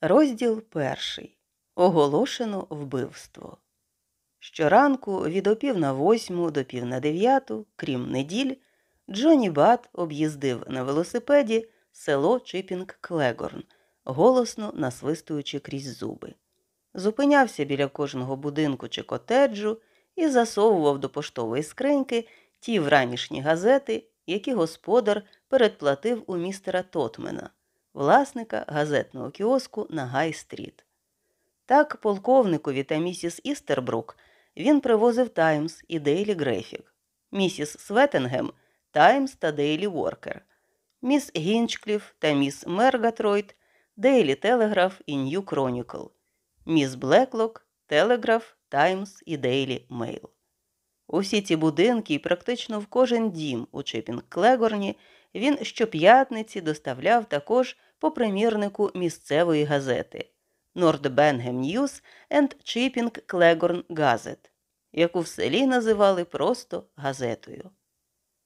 Розділ перший. Оголошено вбивство. Щоранку від опів на восьму до пів на дев'яту, крім неділь, Джоні Бат об'їздив на велосипеді село Чипінг Клегорн, голосно насвистуючи крізь зуби. Зупинявся біля кожного будинку чи котеджу і засовував до поштової скриньки ті вранішні газети, які господар передплатив у містера Тотмена власника газетного кіоску на Гай-стріт. Так, полковникові та місіс Істербрук він привозив Таймс і Дейлі Грефік, місіс Светенгем Таймс та Дейлі Воркер, міс Гінчкліф та міс Мергатройд, Дейлі Телеграф і Нью Кронікл, міс Блеклок, Телеграф, Таймс і Дейлі Мейл. У всі ці будинки і практично в кожен дім у Чипінг Клегорні він щоп'ятниці доставляв також по примірнику місцевої газети Нордбенгем Ньюс енд Чіпінг Клегорн Газет, яку в селі називали просто газетою.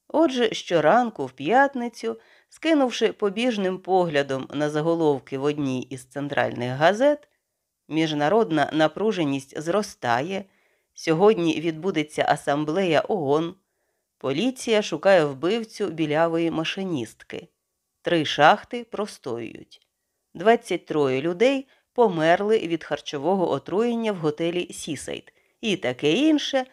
Отже, щоранку в п'ятницю, скинувши побіжним поглядом на заголовки в одній із центральних газет, міжнародна напруженість зростає. Сьогодні відбудеться асамблея ООН. Поліція шукає вбивцю білявої машиністки. Три шахти простоюють. 23 людей померли від харчового отруєння в готелі Сісайд. І таке інше.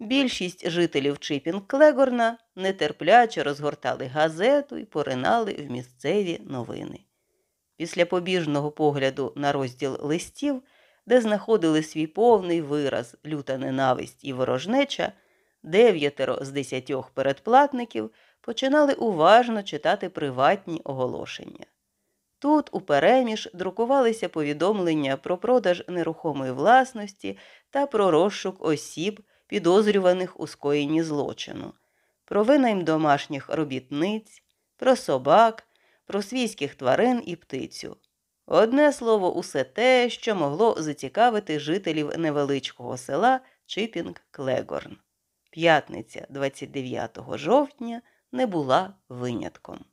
Більшість жителів Чипінг Клегорна нетерпляче розгортали газету і поринали в місцеві новини. Після побіжного погляду на розділ листів, де знаходили свій повний вираз люта ненависть і ворожнеча, дев'ятеро з десятьох передплатників починали уважно читати приватні оголошення. Тут упереміж друкувалися повідомлення про продаж нерухомої власності та про розшук осіб, підозрюваних у скоєнні злочину, про винайм домашніх робітниць, про собак, про свійських тварин і птицю. Одне слово, усе те, що могло зацікавити жителів невеличкого села Чипінг Клегорн. П'ятниця 29 жовтня не була винятком.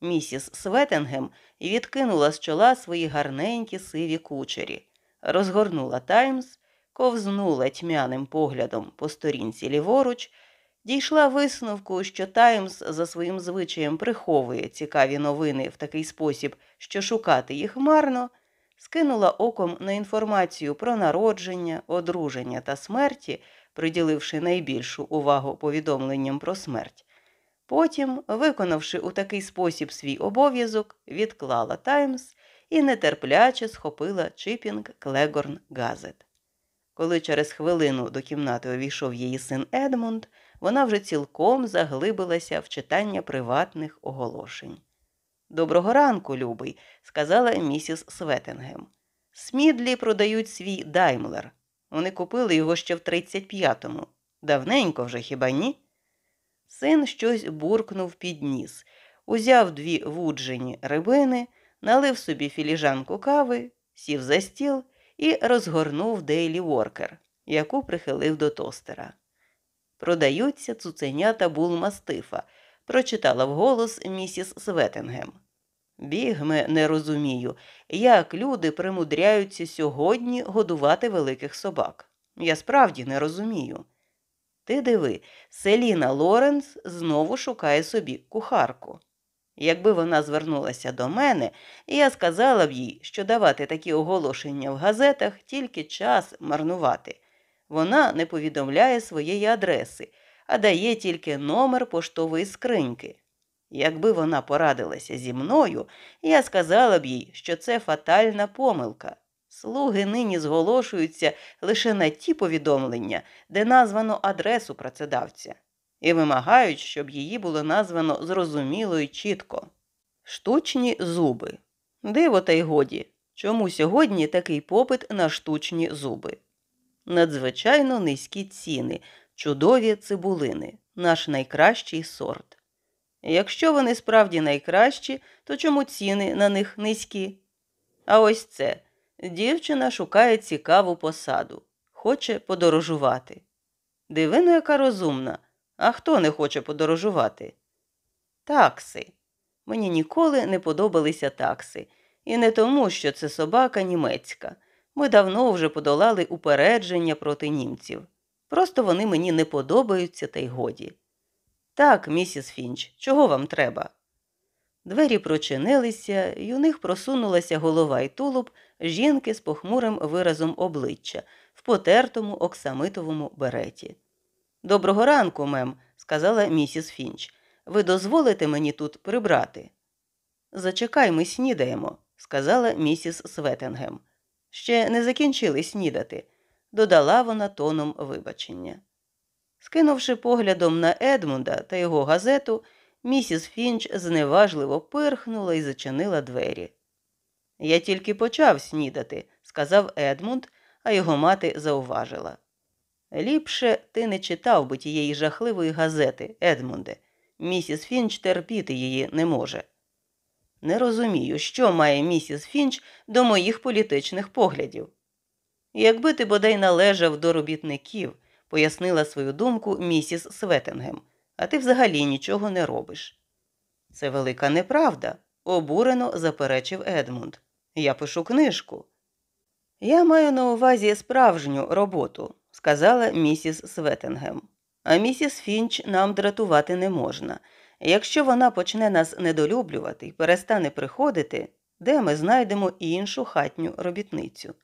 Місіс Светенгем відкинула з чола свої гарненькі сиві кучері, розгорнула Таймс, ковзнула тьмяним поглядом по сторінці ліворуч, дійшла висновку, що Таймс за своїм звичаєм приховує цікаві новини в такий спосіб, що шукати їх марно, скинула оком на інформацію про народження, одруження та смерті, приділивши найбільшу увагу повідомленням про смерть. Потім, виконавши у такий спосіб свій обов'язок, відклала Таймс і нетерпляче схопила Чипінг Клегорн Газет. Коли через хвилину до кімнати увійшов її син Едмунд, вона вже цілком заглибилася в читання приватних оголошень. Доброго ранку, любий, сказала місіс Светенгем. Смідлі продають свій Даймлер. Вони купили його ще в 35-му. Давненько вже хіба ні? Син щось буркнув під ніс, узяв дві вуджені рибини, налив собі філіжанку кави, сів за стіл і розгорнув Дейлі Воркер, яку прихилив до тостера. Продаються цуценята булмастифа, прочитала вголос місіс Светенгем. Бігме, не розумію, як люди примудряються сьогодні годувати великих собак. Я справді не розумію. Ти диви, Селіна Лоренс знову шукає собі кухарку. Якби вона звернулася до мене, я сказала б їй, що давати такі оголошення в газетах тільки час марнувати. Вона не повідомляє своєї адреси, а дає тільки номер поштової скриньки. Якби вона порадилася зі мною, я сказала б їй, що це фатальна помилка. Слуги нині зголошуються лише на ті повідомлення, де названо адресу працедавця, і вимагають, щоб її було названо зрозуміло і чітко. Штучні зуби. Диво, та й годі. Чому сьогодні такий попит на штучні зуби? Надзвичайно низькі ціни, чудові цибулини, наш найкращий сорт. Якщо вони справді найкращі, то чому ціни на них низькі? А ось це. Дівчина шукає цікаву посаду, хоче подорожувати. Дивино, яка розумна. А хто не хоче подорожувати? Такси. Мені ніколи не подобалися такси, І не тому, що це собака німецька. Ми давно вже подолали упередження проти німців. Просто вони мені не подобаються, та й годі. Так, місіс Фінч, чого вам треба? Двері прочинилися, і у них просунулася голова й тулуб жінки з похмурим виразом обличчя в потертому оксамитовому береті. Доброго ранку, мем, сказала місіс Фінч. Ви дозволите мені тут прибрати? Зачекай, ми снідаємо, сказала місіс Светенгем. Ще не закінчили снідати, додала вона тоном вибачення. Скинувши поглядом на Едмунда та його газету, місіс Фінч зневажливо пирхнула і зачинила двері. Я тільки почав снідати, сказав Едмунд, а його мати зауважила. Ліпше ти не читав би тієї жахливої газети, Едмунде. Місіс Фінч терпіти її не може. Не розумію, що має місіс Фінч до моїх політичних поглядів. Якби ти бодай належав до робітників, пояснила свою думку місіс Светенгем, а ти взагалі нічого не робиш. Це велика неправда, обурено заперечив Едмунд. Я пишу книжку. Я маю на увазі справжню роботу, сказала місіс Светенгем. А місіс Фінч нам дратувати не можна. Якщо вона почне нас недолюблювати і перестане приходити, де ми знайдемо іншу хатню робітницю?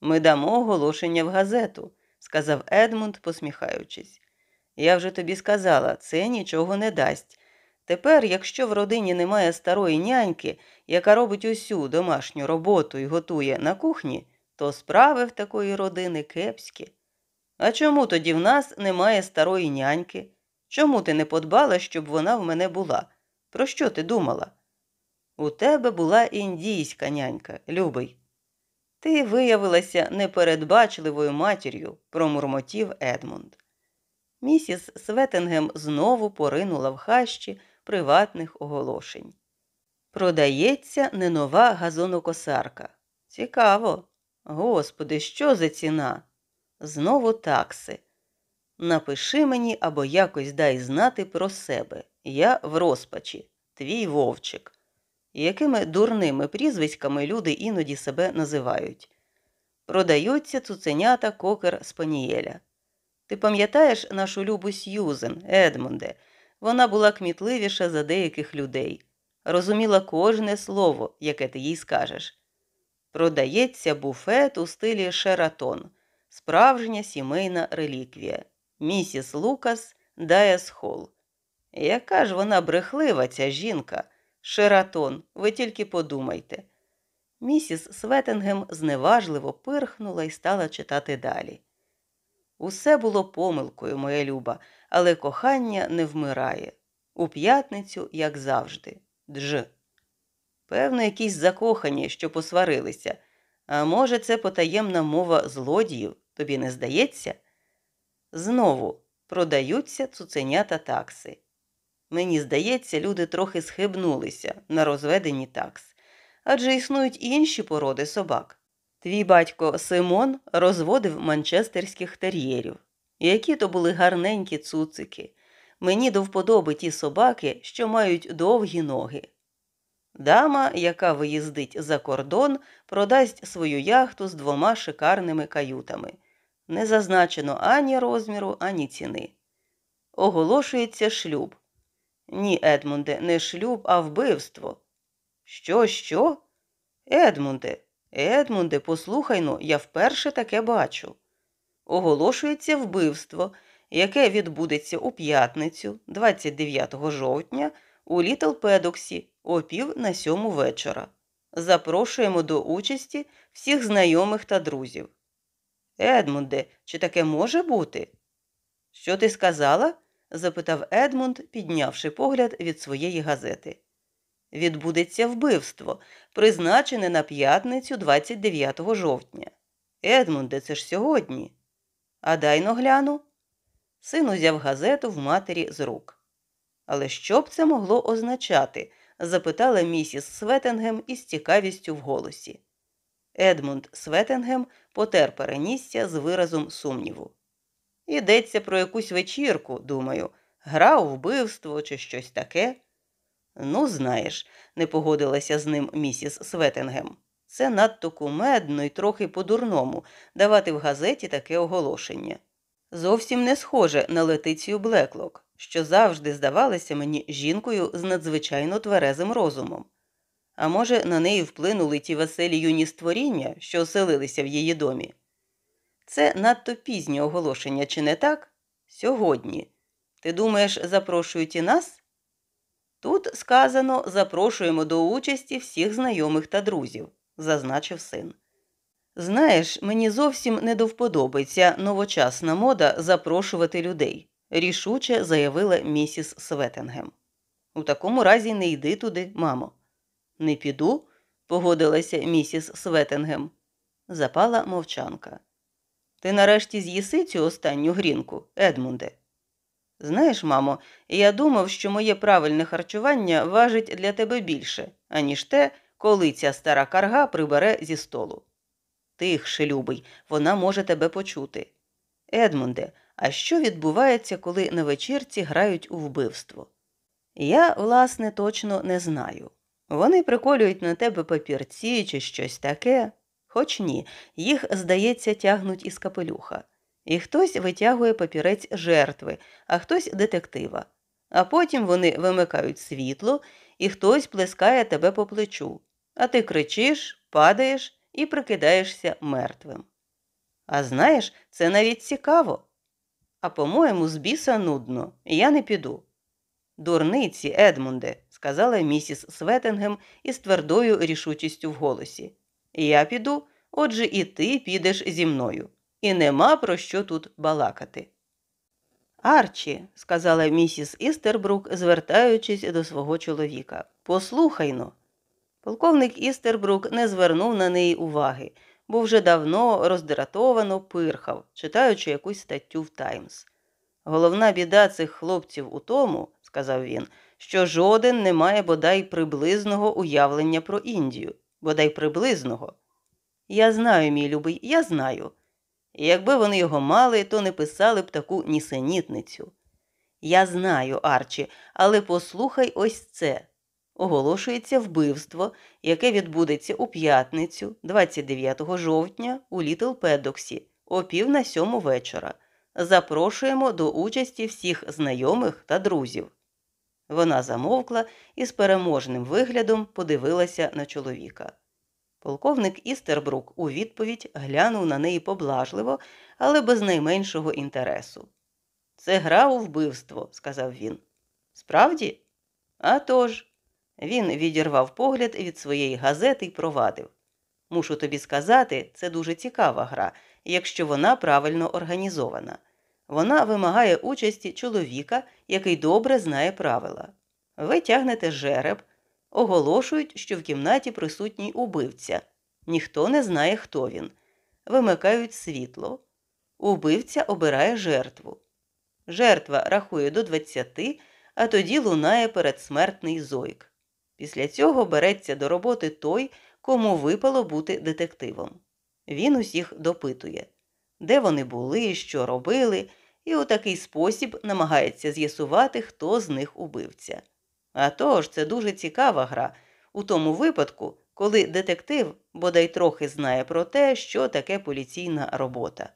Ми дамо оголошення в газету, сказав Едмунд, посміхаючись. Я вже тобі сказала, це нічого не дасть. Тепер, якщо в родині немає старої няньки, яка робить усю домашню роботу і готує на кухні, то справи в такої родини кепські. А чому тоді в нас немає старої няньки? Чому ти не подбала, щоб вона в мене була? Про що ти думала? У тебе була індійська нянька, любий. Ти виявилася непередбачливою матір'ю, промурмотів Едмунд. Місіс Светенгем знову поринула в хащі приватних оголошень. Продається не нова газонокосарка. Цікаво. Господи, що за ціна? Знову такси. Напиши мені або якось дай знати про себе. Я в розпачі, твій вовчик. Якими дурними прізвиськами люди іноді себе називають. Продаються цуценята кокер Спанієля. Ти пам'ятаєш нашу любу Сьюзен, Едмунде? Вона була кмітливіша за деяких людей, розуміла кожне слово, яке ти їй скажеш. Продається буфет у стилі Шератон, справжня сімейна реліквія місіс Лукас Даяс Холл. Яка ж вона брехлива, ця жінка? Шератон, ви тільки подумайте. Місіс Светенгем зневажливо пирхнула і стала читати далі. Усе було помилкою, моя люба, але кохання не вмирає. У п'ятницю, як завжди, дж. Певно, якісь закохані, що посварилися. А може, це потаємна мова злодіїв, тобі не здається? Знову продаються цуценята такси. Мені здається, люди трохи схибнулися на розведені такс, адже існують інші породи собак. Твій батько Симон розводив манчестерських тер'єрів. Які то були гарненькі цуцики. Мені до вподоби ті собаки, що мають довгі ноги. Дама, яка виїздить за кордон, продасть свою яхту з двома шикарними каютами. Не зазначено ані розміру, ані ціни. Оголошується шлюб. Ні, Едмунде, не шлюб, а вбивство. Що, що? Едмунде, Едмунде, послухай ну, я вперше таке бачу. Оголошується вбивство, яке відбудеться у п'ятницю, 29 жовтня, у Літл Педоксі о пів на сьому вечора. Запрошуємо до участі всіх знайомих та друзів. Едмунде, чи таке може бути? Що ти сказала? Запитав Едмунд, піднявши погляд від своєї газети. Відбудеться вбивство, призначене на п'ятницю 29 жовтня. Едмунде, це ж сьогодні. А дайно гляну. Син узяв газету в матері з рук. Але що б це могло означати? запитала місіс Светенгем із цікавістю в голосі. Едмунд Светенгем потер перенісся з виразом сумніву. Йдеться про якусь вечірку, думаю, гра у вбивство чи щось таке. Ну, знаєш, не погодилася з ним місіс Светингем. Це надто кумедно і трохи по-дурному давати в газеті таке оголошення. Зовсім не схоже на Летицію Блеклок, що завжди здавалася мені жінкою з надзвичайно тверезим розумом. А може, на неї вплинули ті веселі юні створіння, що оселилися в її домі. Це надто пізнє оголошення, чи не так? Сьогодні. Ти думаєш, запрошують і нас? Тут сказано запрошуємо до участі всіх знайомих та друзів, зазначив син. Знаєш, мені зовсім не до вподоби новочасна мода запрошувати людей, рішуче заявила місіс Светенгем. У такому разі не йди туди, мамо. Не піду, погодилася місіс Светенгем. Запала мовчанка. Ти нарешті з'їси цю останню грінку, Едмунде. Знаєш, мамо, я думав, що моє правильне харчування важить для тебе більше, аніж те, коли ця стара карга прибере зі столу. Тихше, любий, вона може тебе почути. Едмунде, а що відбувається, коли на вечірці грають у вбивство? Я, власне, точно не знаю. Вони приколюють на тебе папірці чи щось таке, хоч ні, їх, здається, тягнуть із капелюха. І хтось витягує папірець жертви, а хтось детектива. А потім вони вимикають світло, і хтось плескає тебе по плечу, а ти кричиш, падаєш і прикидаєшся мертвим. А знаєш, це навіть цікаво. А по-моєму, з біса нудно, я не піду. Дурниці, Едмунде, сказала місіс Светенгем із твердою рішучістю в голосі. Я піду, отже, і ти підеш зі мною. І нема про що тут балакати. Арчі, сказала місіс Істербрук, звертаючись до свого чоловіка, послухайно. Полковник Істербрук не звернув на неї уваги, бо вже давно роздратовано пирхав, читаючи якусь статтю в Таймс. Головна біда цих хлопців у тому, сказав він, що жоден не має бодай приблизного уявлення про Індію, бодай приблизного. Я знаю, мій любий, я знаю. Якби вони його мали, то не писали б таку нісенітницю. Я знаю, Арчі, але послухай ось це. Оголошується вбивство, яке відбудеться у п'ятницю, 29 жовтня, у Літл Педоксі, о пів на сьому вечора. Запрошуємо до участі всіх знайомих та друзів. Вона замовкла і з переможним виглядом подивилася на чоловіка. Полковник Істербрук у відповідь глянув на неї поблажливо, але без найменшого інтересу. Це гра у вбивство, сказав він. Справді? «А тож!» Він відірвав погляд від своєї газети і провадив. Мушу тобі сказати, це дуже цікава гра, якщо вона правильно організована. Вона вимагає участі чоловіка, який добре знає правила. Ви тягнете жереб, оголошують, що в кімнаті присутній убивця. Ніхто не знає, хто він. Вимикають світло. Убивця обирає жертву. Жертва рахує до 20, а тоді лунає передсмертний зойк. Після цього береться до роботи той, кому випало бути детективом. Він усіх допитує, де вони були, що робили, і у такий спосіб намагається з'ясувати, хто з них убивця. А тож, це дуже цікава гра у тому випадку, коли детектив бодай трохи знає про те, що таке поліційна робота.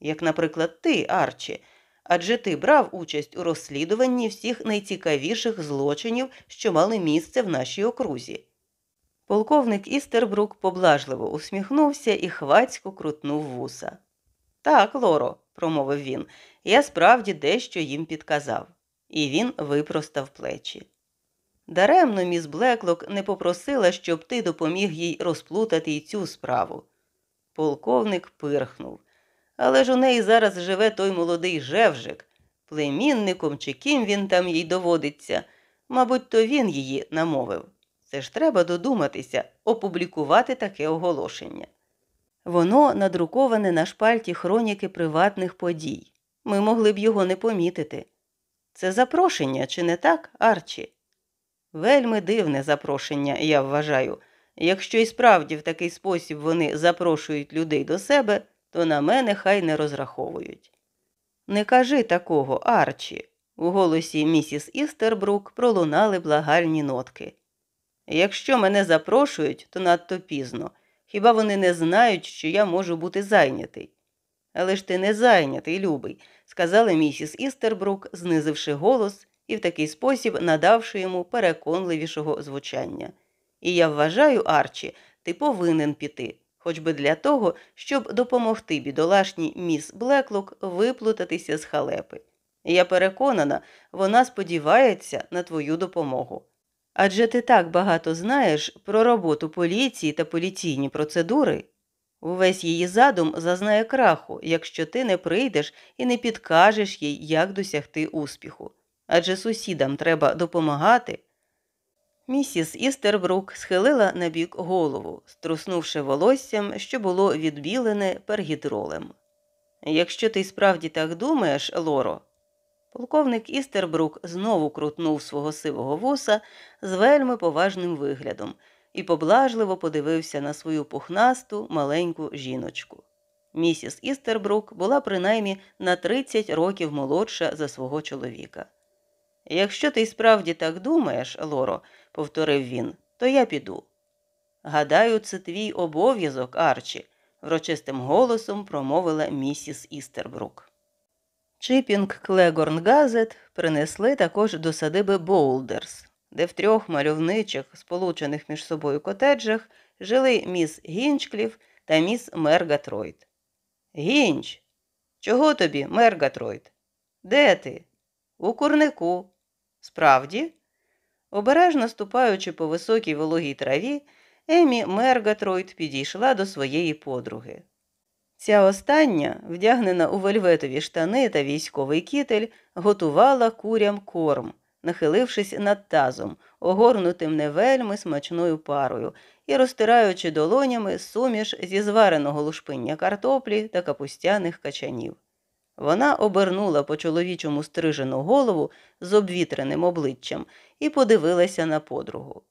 Як, наприклад, ти, Арчі, адже ти брав участь у розслідуванні всіх найцікавіших злочинів, що мали місце в нашій окрузі. Полковник Істербрук поблажливо усміхнувся і хвацько крутнув вуса. Так, Лоро, промовив він, я справді дещо їм підказав, і він випростав плечі. Даремно міс Блеклок не попросила, щоб ти допоміг їй розплутати й цю справу. Полковник пирхнув. Але ж у неї зараз живе той молодий жевжик, племінником чи ким він там їй доводиться. Мабуть, то він її намовив. Це ж треба додуматися, опублікувати таке оголошення. Воно надруковане на шпальті хроніки приватних подій. Ми могли б його не помітити. Це запрошення, чи не так, Арчі? Вельми дивне запрошення, я вважаю. Якщо і справді в такий спосіб вони запрошують людей до себе, то на мене хай не розраховують. Не кажи такого, Арчі. У голосі місіс Істербрук пролунали благальні нотки. Якщо мене запрошують, то надто пізно. Хіба вони не знають, що я можу бути зайнятий? Але ж ти не зайнятий, любий, сказала місіс Істербрук, знизивши голос і в такий спосіб надавши йому переконливішого звучання. І я вважаю, Арчі, ти повинен піти, хоч би для того, щоб допомогти бідолашній міс Блеклок виплутатися з халепи. Я переконана, вона сподівається на твою допомогу. Адже ти так багато знаєш про роботу поліції та поліційні процедури. Увесь її задум зазнає краху, якщо ти не прийдеш і не підкажеш їй, як досягти успіху. Адже сусідам треба допомагати. Місіс Істербрук схилила на бік голову, струснувши волоссям, що було відбілене пергідролем. Якщо ти справді так думаєш, Лоро, Полковник Істербрук знову крутнув свого сивого вуса з вельми поважним виглядом і поблажливо подивився на свою пухнасту маленьку жіночку. Місіс Істербрук була принаймні на 30 років молодша за свого чоловіка. Якщо ти справді так думаєш, Лоро, повторив він, то я піду. Гадаю, це твій обов'язок, Арчі, врочистим голосом промовила місіс Істербрук. Чипінг Клегорн Газет принесли також до садиби Боулдерс, де в трьох мальовничих, сполучених між собою котеджах жили міс Гінчкліф та міс Мергатройд. Гінч, чого тобі, Мергатройд? Де ти? У курнику. Справді? Обережно ступаючи по високій вологій траві, Емі Мергатройд підійшла до своєї подруги. Ця остання, вдягнена у вельветові штани та військовий кітель, готувала курям корм, нахилившись над тазом, огорнутим не вельми смачною парою і розтираючи долонями суміш зі звареного лушпиння картоплі та капустяних качанів. Вона обернула по чоловічому стрижену голову з обвітреним обличчям і подивилася на подругу.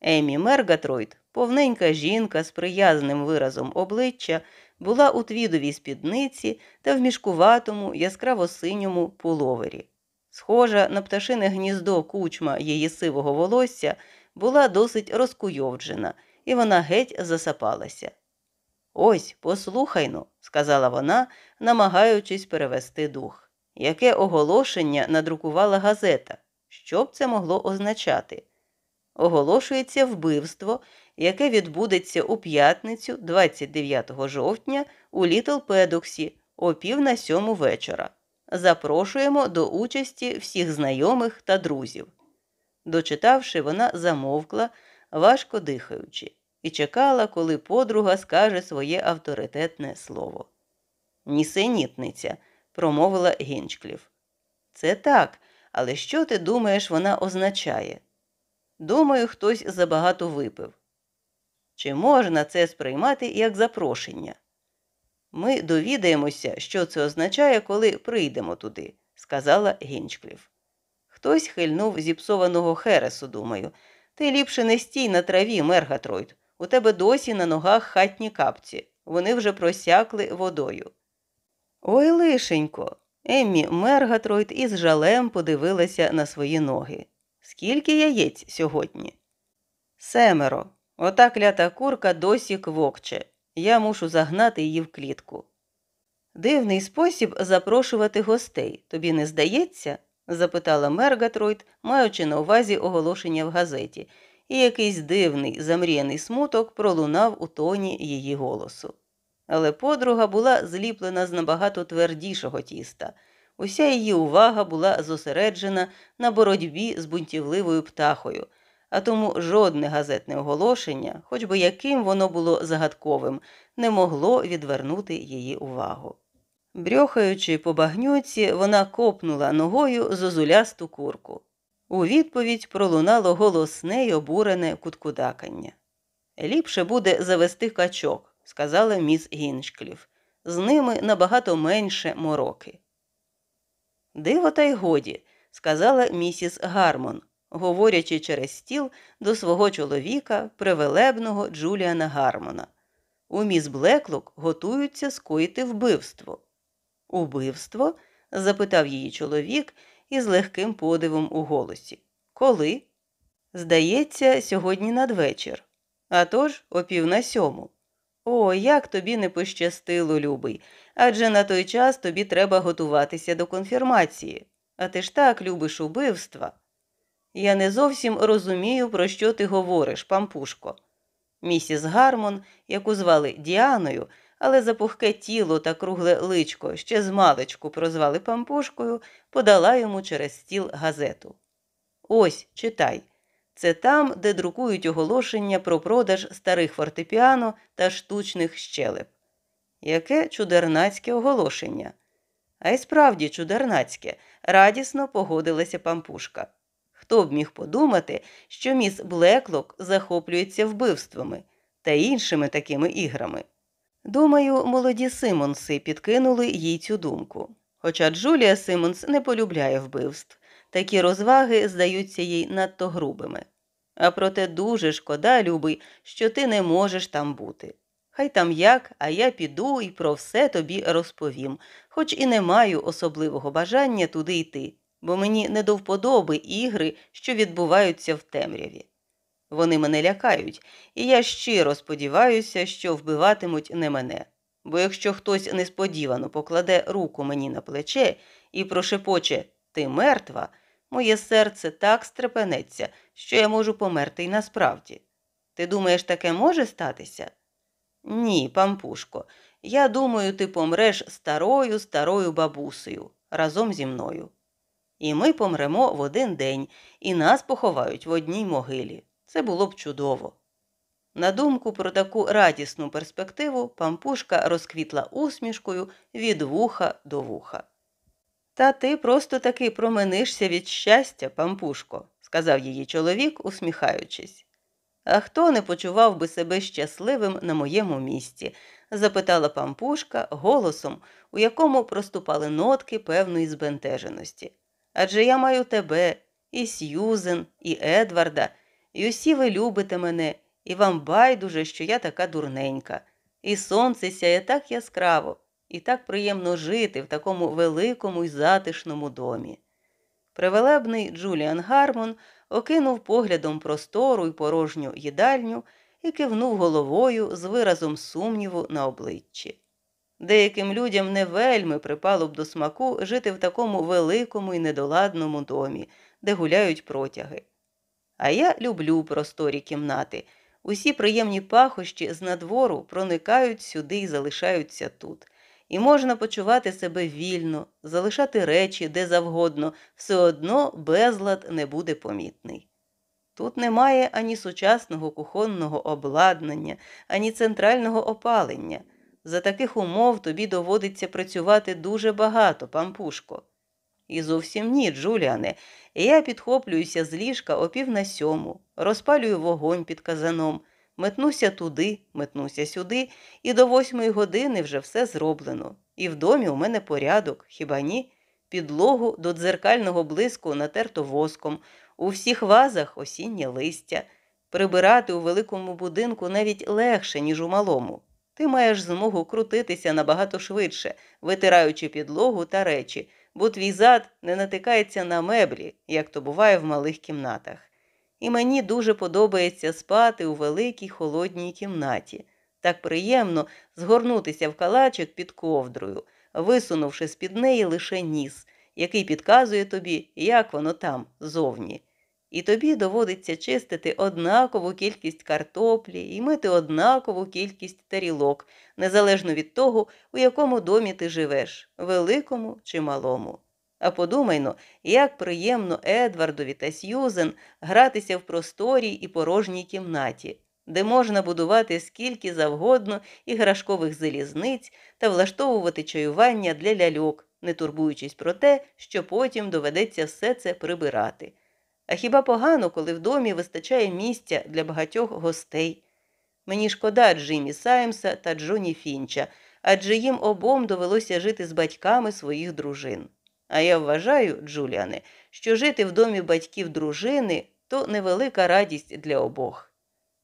Емі Мергатройд, повненька жінка з приязним виразом обличчя, була у твідовій спідниці та в мішкуватому яскраво-синьому пуловері. Схожа на пташине гніздо кучма її сивого волосся була досить розкуйовджена, і вона геть засапалася. Ось, послухайно, сказала вона, намагаючись перевести дух. Яке оголошення надрукувала газета? Що б це могло означати? Оголошується вбивство, яке відбудеться у п'ятницю, 29 жовтня, у Літл Педоксі о пів на сьому вечора. Запрошуємо до участі всіх знайомих та друзів. Дочитавши, вона замовкла, важко дихаючи, і чекала, коли подруга скаже своє авторитетне слово. Нісенітниця, промовила Гінчкліф. Це так, але що ти думаєш, вона означає? Думаю, хтось забагато випив. Чи можна це сприймати як запрошення? Ми довідаємося, що це означає, коли прийдемо туди, сказала Гінчкліф. Хтось хильнув зіпсованого хересу, думаю. Ти ліпше не стій на траві, Мергатройд. У тебе досі на ногах хатні капці. Вони вже просякли водою. Ой, лишенько. Еммі Мергатройд із жалем подивилася на свої ноги. Скільки яєць сьогодні? Семеро. Ота клята курка досі квокче. Я мушу загнати її в клітку. Дивний спосіб запрошувати гостей. Тобі не здається? запитала Мергатройд, маючи на увазі оголошення в газеті, і якийсь дивний замріяний смуток пролунав у тоні її голосу. Але подруга була зліплена з набагато твердішого тіста. Уся її увага була зосереджена на боротьбі з бунтівливою птахою, а тому жодне газетне оголошення, хоч би яким воно було загадковим, не могло відвернути її увагу. Брьохаючи по багнюці, вона копнула ногою зозулясту курку. У відповідь пролунало голосне й обурене куткудакання. Ліпше буде завести качок, сказала міс Гіншкліф. З ними набагато менше мороки. Диво, та й годі, сказала місіс Гармон, говорячи через стіл до свого чоловіка, привелебного Джуліана Гармона. У міс Блеклок готуються скоїти вбивство. Убивство? запитав її чоловік, із легким подивом у голосі. Коли? Здається, сьогодні надвечір. А тож о пів на сьому. О, як тобі не пощастило, любий, адже на той час тобі треба готуватися до конфірмації. А ти ж так любиш убивства. Я не зовсім розумію, про що ти говориш, пампушко. Місіс Гармон, яку звали Діаною, але за пухке тіло та кругле личко ще з маличку прозвали пампушкою, подала йому через стіл газету. Ось, читай. Це там, де друкують оголошення про продаж старих фортепіано та штучних щелеп. Яке чудернацьке оголошення. А й справді чудернацьке, радісно погодилася пампушка. Хто б міг подумати, що міс Блеклок захоплюється вбивствами та іншими такими іграми. Думаю, молоді Симонси підкинули їй цю думку. Хоча Джулія Симонс не полюбляє вбивств, такі розваги здаються їй надто грубими. А проте дуже шкода, любий, що ти не можеш там бути. Хай там як, а я піду і про все тобі розповім, хоч і не маю особливого бажання туди йти, бо мені не до вподоби ігри, що відбуваються в темряві. Вони мене лякають, і я щиро сподіваюся, що вбиватимуть не мене. Бо якщо хтось несподівано покладе руку мені на плече і прошепоче Ти мертва, моє серце так стрепенеться, що я можу померти й насправді. Ти думаєш, таке може статися? Ні, пампушко, я думаю, ти помреш старою старою бабусею разом зі мною. І ми помремо в один день, і нас поховають в одній могилі. Це було б чудово. На думку про таку радісну перспективу, пампушка розквітла усмішкою від вуха до вуха. Та ти просто таки променишся від щастя, пампушко, сказав її чоловік, усміхаючись. А хто не почував би себе щасливим на моєму місці? запитала пампушка голосом, у якому проступали нотки певної збентеженості. Адже я маю тебе, і Сьюзен, і Едварда, і усі ви любите мене, і вам байдуже, що я така дурненька, і сонце сяє так яскраво, і так приємно жити в такому великому й затишному домі. Привелебний Джуліан Гармон окинув поглядом простору й порожню їдальню і кивнув головою з виразом сумніву на обличчі. Деяким людям не вельми припало б до смаку жити в такому великому і недоладному домі, де гуляють протяги. А я люблю просторі кімнати. Усі приємні пахощі з надвору проникають сюди і залишаються тут. І можна почувати себе вільно, залишати речі де завгодно, все одно безлад не буде помітний. Тут немає ані сучасного кухонного обладнання, ані центрального опалення. За таких умов тобі доводиться працювати дуже багато, пампушко. І зовсім ні, Джуліане, я підхоплююся з ліжка о пів на сьому, розпалюю вогонь під казаном, метнуся туди, метнуся сюди, і до восьмої години вже все зроблено. І в домі у мене порядок, хіба ні? Підлогу до дзеркального блиску натерто воском, у всіх вазах осіннє листя. Прибирати у великому будинку навіть легше, ніж у малому. Ти маєш змогу крутитися набагато швидше, витираючи підлогу та речі, бо твій зад не натикається на меблі, як то буває в малих кімнатах. І мені дуже подобається спати у великій холодній кімнаті. Так приємно згорнутися в калачик під ковдрою, висунувши з під неї лише ніс, який підказує тобі, як воно там зовні. І тобі доводиться чистити однакову кількість картоплі і мити однакову кількість тарілок, незалежно від того, у якому домі ти живеш, великому чи малому. А подумайно, як приємно Едвардові та Сьюзен гратися в просторій і порожній кімнаті, де можна будувати скільки завгодно іграшкових залізниць та влаштовувати чаювання для ляльок, не турбуючись про те, що потім доведеться все це прибирати. А хіба погано, коли в домі вистачає місця для багатьох гостей? Мені шкода Джиммі Саймса та Джоні Фінча, адже їм обом довелося жити з батьками своїх дружин. А я вважаю, Джуліане, що жити в домі батьків дружини то невелика радість для обох.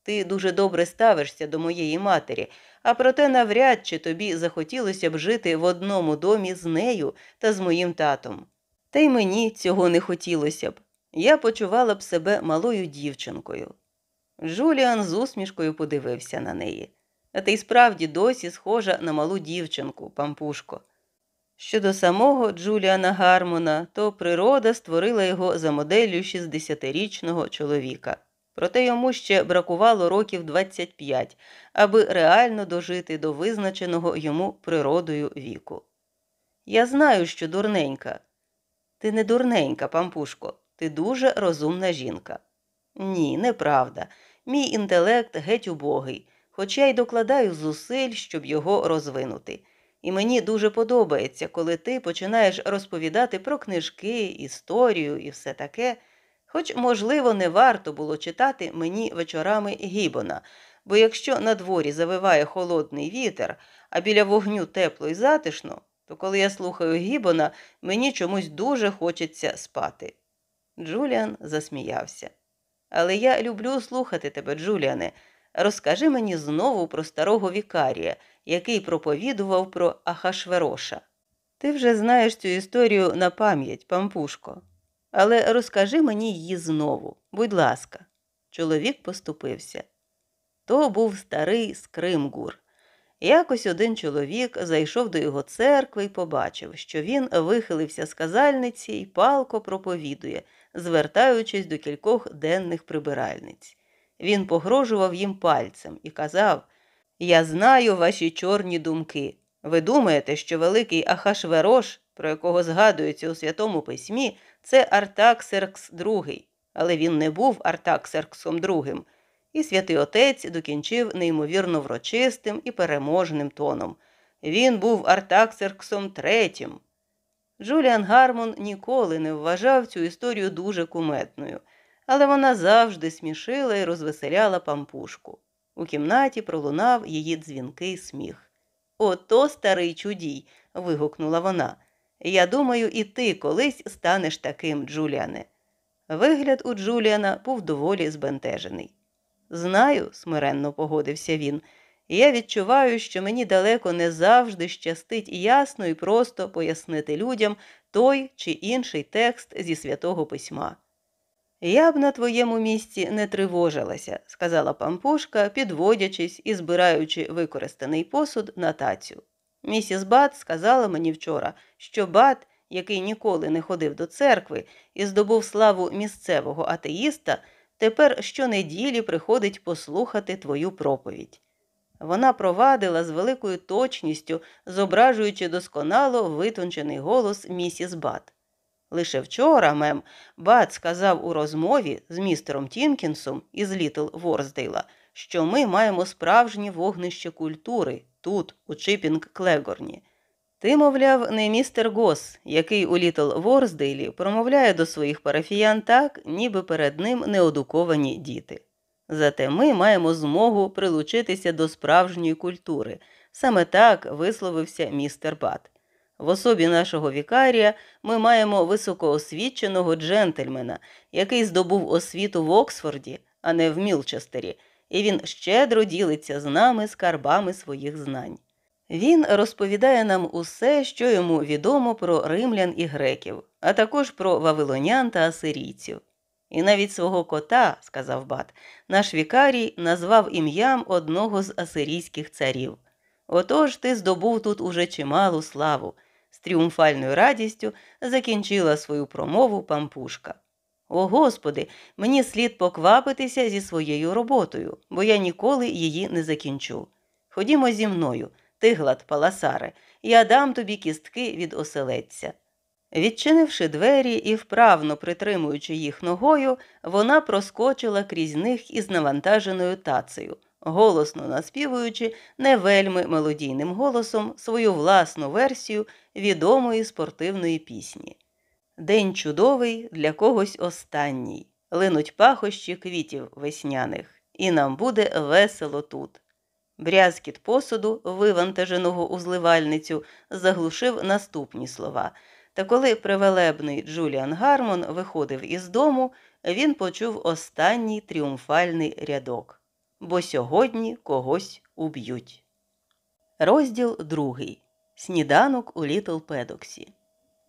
Ти дуже добре ставишся до моєї матері, а проте навряд чи тобі захотілося б жити в одному домі з нею та з моїм татом. Та й мені цього не хотілося б. Я почувала б себе малою дівчинкою. Джуліан з усмішкою подивився на неї. А ти й справді досі схожа на малу дівчинку, пампушко. Щодо самого Джуліана Гармона, то природа створила його за моделлю 60-річного чоловіка. Проте йому ще бракувало років 25, аби реально дожити до визначеного йому природою віку. Я знаю, що дурненька. Ти не дурненька, пампушко, ти дуже розумна жінка. Ні, неправда. Мій інтелект геть убогий, хоча й докладаю зусиль, щоб його розвинути. І мені дуже подобається, коли ти починаєш розповідати про книжки, історію і все таке. Хоч, можливо, не варто було читати мені вечорами гібона, бо якщо на дворі завиває холодний вітер, а біля вогню тепло і затишно, то коли я слухаю гібона, мені чомусь дуже хочеться спати. Джуліан засміявся. Але я люблю слухати тебе, Джуліане. Розкажи мені знову про старого вікарія, який проповідував про Ахашвероша. Ти вже знаєш цю історію на пам'ять, пампушко. Але розкажи мені її знову, будь ласка. Чоловік поступився. То був старий скримгур. Якось один чоловік зайшов до його церкви і побачив, що він вихилився з казальниці і палко проповідує, звертаючись до кількох денних прибиральниць. Він погрожував їм пальцем і казав Я знаю ваші чорні думки. Ви думаєте, що великий Ахашверош, про якого згадується у Святому Письмі, це Артаксеркс II, але він не був Артаксерксом II. І святий отець докінчив неймовірно врочистим і переможним тоном. Він був Артаксерксом III. Джуліан Гармон ніколи не вважав цю історію дуже куметною, але вона завжди смішила і розвеселяла пампушку. У кімнаті пролунав її дзвінкий сміх. Ото старий чудій. вигукнула вона. Я думаю, і ти колись станеш таким, Джуліане. Вигляд у Джуліана був доволі збентежений. Знаю, смиренно погодився він. Я відчуваю, що мені далеко не завжди щастить ясно і просто пояснити людям той чи інший текст зі святого письма. Я б на твоєму місці не тривожилася, сказала пампушка, підводячись і збираючи використаний посуд на тацю. Місіс Бат сказала мені вчора, що бат, який ніколи не ходив до церкви і здобув славу місцевого атеїста, тепер щонеділі приходить послухати твою проповідь. Вона провадила з великою точністю, зображуючи досконало витончений голос місіс Бат. Лише вчора, мем, Бат сказав у розмові з містером Тінкінсом із Літл Ворздейла, що ми маємо справжнє вогнище культури тут, у Чипінг Клегорні. Ти, мовляв, не містер Гос, який у Літл Ворздейлі промовляє до своїх парафіян так, ніби перед ним неодуковані діти. Зате ми маємо змогу прилучитися до справжньої культури. Саме так висловився містер Бат. В особі нашого вікарія ми маємо високоосвіченого джентльмена, який здобув освіту в Оксфорді, а не в Мілчестері, і він щедро ділиться з нами скарбами своїх знань. Він розповідає нам усе, що йому відомо про римлян і греків, а також про вавилонян та асирійців. І навіть свого кота, сказав бат, наш вікарій назвав ім'ям одного з асирійських царів. Отож ти здобув тут уже чималу славу, з тріумфальною радістю закінчила свою промову пампушка. О Господи, мені слід поквапитися зі своєю роботою, бо я ніколи її не закінчу. Ходімо зі мною, тиглад паласаре, я дам тобі кістки від оселедця. Відчинивши двері і вправно притримуючи їх ногою, вона проскочила крізь них із навантаженою тацею, голосно наспівуючи не вельми мелодійним голосом свою власну версію відомої спортивної пісні. День чудовий для когось останній, линуть пахощі квітів весняних, і нам буде весело тут. Брязкіт посуду, вивантаженого у зливальницю, заглушив наступні слова. Та коли превелебний Джуліан Гармон виходив із дому, він почув останній тріумфальний рядок бо сьогодні когось уб'ють. Розділ другий. Сніданок у Літл Педоксі.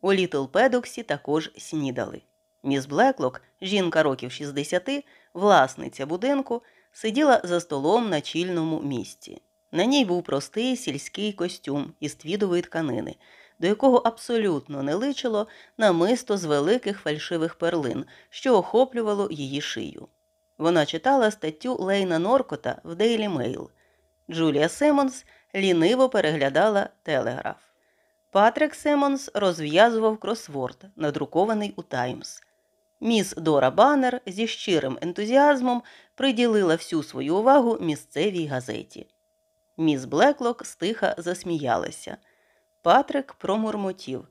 У Літл Педоксі також снідали. Міс Блеклок, жінка років 60, власниця будинку, сиділа за столом на чільному місці. На ній був простий сільський костюм із твідової тканини, до якого абсолютно не личило намисто з великих фальшивих перлин, що охоплювало її шию. Вона читала статтю Лейна Норкота в Дейлі Мейл. Джулія Симонс ліниво переглядала телеграф. Патрик Симонс розв'язував кросворд, надрукований у Таймс. Міс Дора Баннер зі щирим ентузіазмом приділила всю свою увагу місцевій газеті. Міс Блеклок стиха засміялася. Патрик промурмотів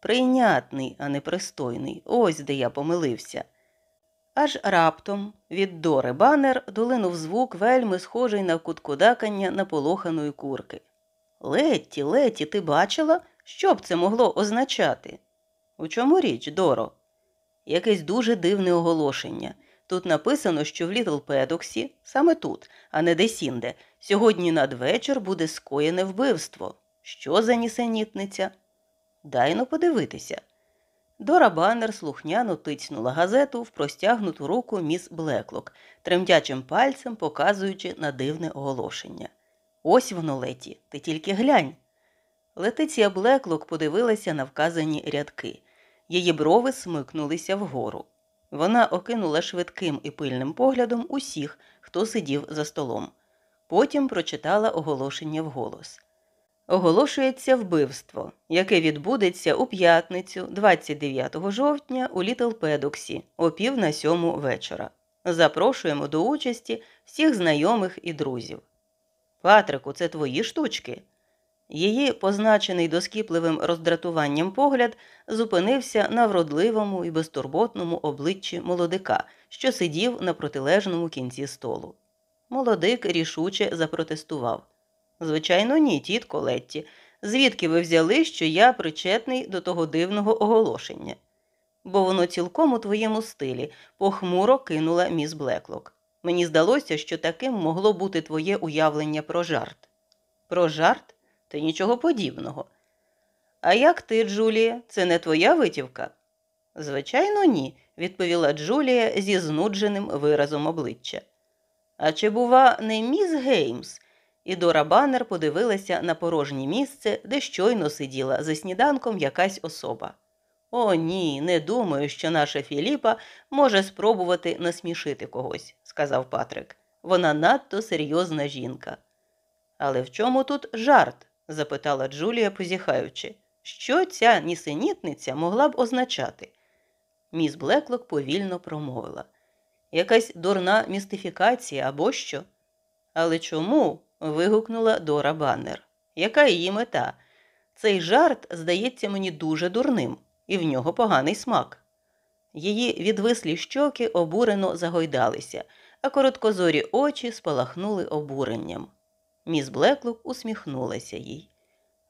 прийнятний, а не пристойний. Ось де я помилився. Аж раптом від Дори Баннер долинув звук вельми схожий на куткудакання наполоханої курки. Летті, Летті, ти бачила, що б це могло означати? У чому річ, Доро? Якесь дуже дивне оголошення. Тут написано, що в Літл Педоксі, саме тут, а не десінде, сьогодні надвечір буде скоєне вбивство. Що за нісенітниця? Дай-но подивитися. Дора Баннер слухняно тицьнула газету в простягнуту руку міс Блеклок, тремтячим пальцем показуючи на дивне оголошення. Ось воно, Леті, ти тільки глянь. Летиція Блеклок подивилася на вказані рядки. Її брови смикнулися вгору. Вона окинула швидким і пильним поглядом усіх, хто сидів за столом. Потім прочитала оголошення вголос. Оголошується вбивство, яке відбудеться у п'ятницю, 29 жовтня, у Літл Педоксі, о пів на сьому вечора. Запрошуємо до участі всіх знайомих і друзів. Патрику, це твої штучки. Її, позначений доскіпливим роздратуванням погляд, зупинився на вродливому і безтурботному обличчі молодика, що сидів на протилежному кінці столу. Молодик рішуче запротестував. Звичайно, ні, тітко Летті. Звідки ви взяли, що я причетний до того дивного оголошення? Бо воно цілком у твоєму стилі, похмуро кинула міс Блеклок. Мені здалося, що таким могло бути твоє уявлення про жарт. Про жарт? Та нічого подібного. А як ти, Джулія, це не твоя витівка? Звичайно, ні, відповіла Джулія зі знудженим виразом обличчя. А чи, бува, не міс Геймс? І Дора Баннер подивилася на порожнє місце, де щойно сиділа за сніданком якась особа. О, ні, не думаю, що наша Філіпа може спробувати насмішити когось, сказав Патрик. Вона надто серйозна жінка. Але в чому тут жарт? запитала Джулія, позіхаючи. Що ця нісенітниця могла б означати? Міс Блеклок повільно промовила. Якась дурна містифікація або що? Але чому? Вигукнула Дора Баннер. Яка її мета? Цей жарт здається мені дуже дурним, і в нього поганий смак. Її відвислі щоки обурено загойдалися, а короткозорі очі спалахнули обуренням. Міс Блеклук усміхнулася їй.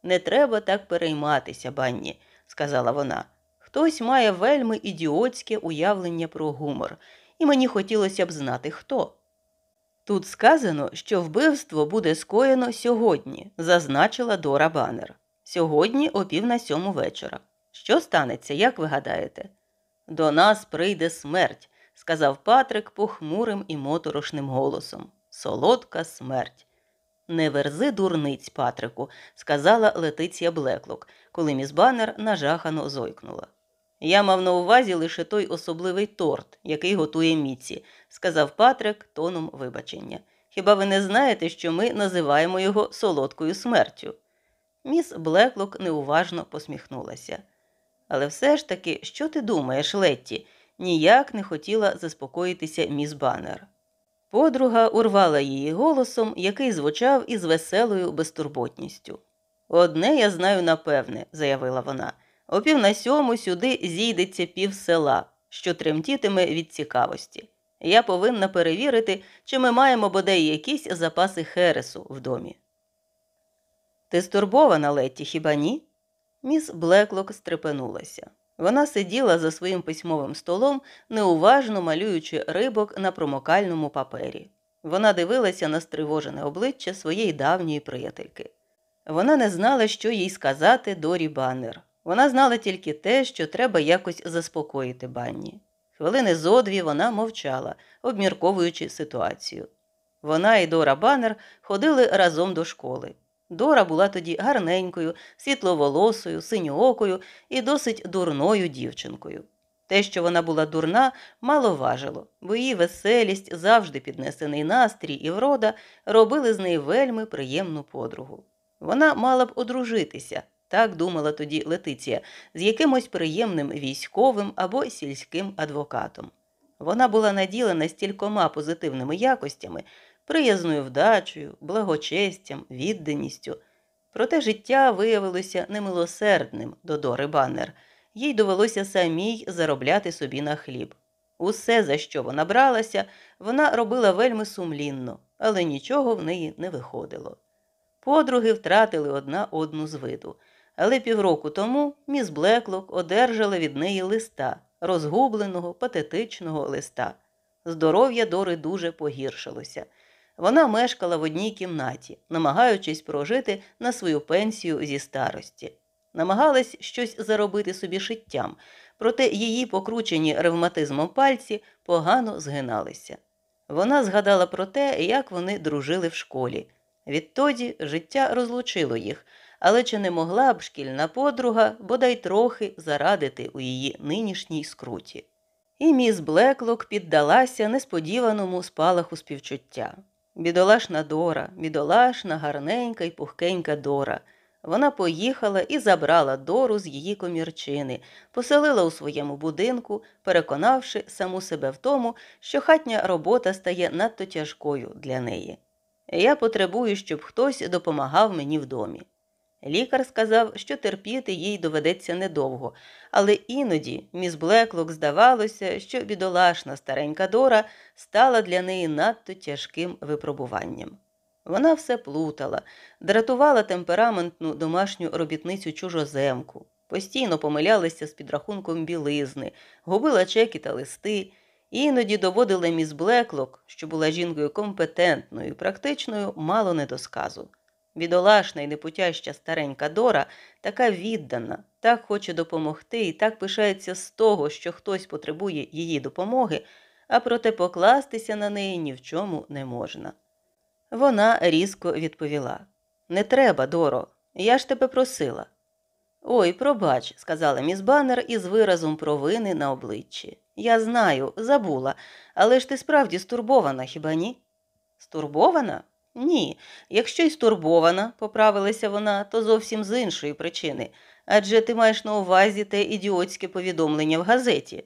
Не треба так перейматися, банні, сказала вона. Хтось має вельми ідіотське уявлення про гумор, і мені хотілося б знати хто. Тут сказано, що вбивство буде скоєно сьогодні, зазначила Дора Баннер. Сьогодні о пів на сьому вечора. Що станеться, як ви гадаєте? До нас прийде смерть, сказав Патрик похмурим і моторошним голосом. Солодка смерть. Не верзи дурниць, Патрику, сказала Летиція Блеклок, коли міс Баннер нажахано зойкнула. Я мав на увазі лише той особливий торт, який готує Міці, сказав Патрик тоном вибачення. Хіба ви не знаєте, що ми називаємо його солодкою смертю? Міс Блеклок неуважно посміхнулася. Але все ж таки, що ти думаєш, Летті? Ніяк не хотіла заспокоїтися міс Баннер. Подруга урвала її голосом, який звучав із веселою безтурботністю. Одне я знаю напевне, заявила вона. О пів на сьому сюди зійдеться пів села, що тремтітиме від цікавості. Я повинна перевірити, чи ми маємо бодай якісь запаси хересу в домі. Ти стурбована, Летті, хіба ні? Міс Блеклок стрепенулася. Вона сиділа за своїм письмовим столом, неуважно малюючи рибок на промокальному папері. Вона дивилася на стривожене обличчя своєї давньої приятельки. Вона не знала, що їй сказати Дорі Баннер. Вона знала тільки те, що треба якось заспокоїти Банні. Хвилини зо дві вона мовчала, обмірковуючи ситуацію. Вона і Дора Баннер ходили разом до школи. Дора була тоді гарненькою, світловолосою, синьоокою і досить дурною дівчинкою. Те, що вона була дурна, мало важило, бо її веселість, завжди піднесений настрій і врода робили з неї вельми приємну подругу. Вона мала б одружитися, так думала тоді Летиція, з якимось приємним військовим або сільським адвокатом. Вона була наділена стількома позитивними якостями, приязною вдачею, благочестям, відданістю. Проте життя виявилося немилосердним до Дори Баннер. Їй довелося самій заробляти собі на хліб. Усе, за що вона бралася, вона робила вельми сумлінно, але нічого в неї не виходило. Подруги втратили одна одну з виду, але півроку тому міс Блеклок одержала від неї листа, розгубленого, патетичного листа. Здоров'я Дори дуже погіршилося. Вона мешкала в одній кімнаті, намагаючись прожити на свою пенсію зі старості. Намагалась щось заробити собі шиттям, проте її покручені ревматизмом пальці погано згиналися. Вона згадала про те, як вони дружили в школі. Відтоді життя розлучило їх, але чи не могла б шкільна подруга бодай трохи зарадити у її нинішній скруті? І міс Блеклок піддалася несподіваному спалаху співчуття. Бідолашна Дора, бідолашна, гарненька й пухкенька Дора. Вона поїхала і забрала Дору з її комірчини, поселила у своєму будинку, переконавши саму себе в тому, що хатня робота стає надто тяжкою для неї. Я потребую, щоб хтось допомагав мені в домі. Лікар сказав, що терпіти їй доведеться недовго, але іноді міс Блеклок здавалося, що бідолашна старенька Дора стала для неї надто тяжким випробуванням. Вона все плутала, дратувала темпераментну домашню робітницю чужоземку, постійно помилялася з підрахунком білизни, губила чеки та листи, іноді доводила міс Блеклок, що була жінкою компетентною, і практичною, мало не до. Бідолашна і непутяща старенька Дора така віддана, так хоче допомогти і так пишається з того, що хтось потребує її допомоги, а проте покластися на неї ні в чому не можна. Вона різко відповіла Не треба, Доро, я ж тебе просила. Ой, пробач, сказала міс Баннер із виразом провини на обличчі. Я знаю, забула, але ж ти справді стурбована, хіба ні? Стурбована? Ні. Якщо й стурбована, поправилася вона, то зовсім з іншої причини. Адже ти маєш на увазі те ідіотське повідомлення в газеті.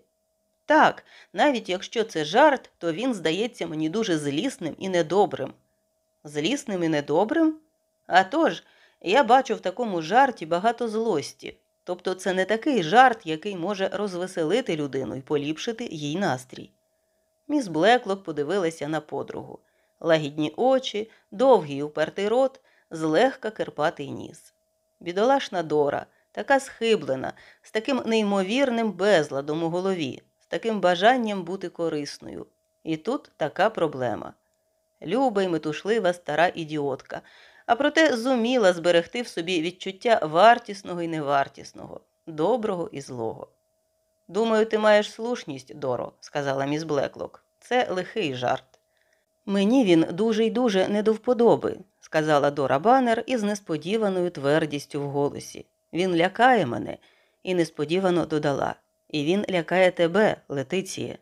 Так, навіть якщо це жарт, то він здається мені дуже злісним і недобрим. Злісним і недобрим? А тож, я бачу в такому жарті багато злості. Тобто це не такий жарт, який може розвеселити людину і поліпшити їй настрій. Міс Блеклок подивилася на подругу лагідні очі, довгий упертий рот, злегка кирпатий ніс. Бідолашна Дора, така схиблена, з таким неймовірним безладом у голові, з таким бажанням бути корисною. І тут така проблема. Люба й метушлива стара ідіотка, а проте зуміла зберегти в собі відчуття вартісного і невартісного, доброго і злого. Думаю, ти маєш слушність, Доро, сказала міс Блеклок. Це лихий жарт. Мені він дуже й дуже не до вподоби, сказала Дора Баннер із несподіваною твердістю в голосі. Він лякає мене, і несподівано додала. І він лякає тебе, Летиціє.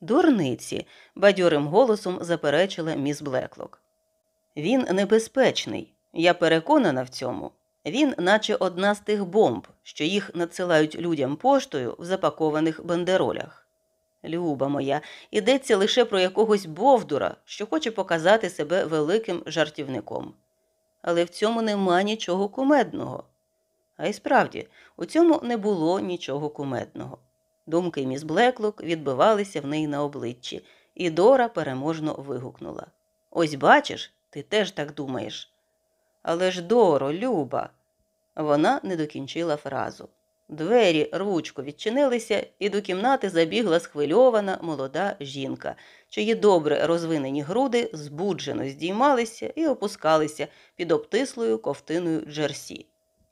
Дурниці, бадьорим голосом заперечила міс Блеклок. Він небезпечний, я переконана в цьому. Він, наче одна з тих бомб, що їх надсилають людям поштою в запакованих бандеролях. Люба моя, йдеться лише про якогось бовдура, що хоче показати себе великим жартівником. Але в цьому нема нічого кумедного. А й справді, у цьому не було нічого кумедного. Думки міс Блеклок відбивалися в неї на обличчі, і Дора переможно вигукнула Ось бачиш, ти теж так думаєш. Але ж Доро, Люба. Вона не докінчила фразу. Двері рвучко відчинилися, і до кімнати забігла схвильована молода жінка, чиї добре розвинені груди збуджено здіймалися і опускалися під обтислою ковтиною джерсі.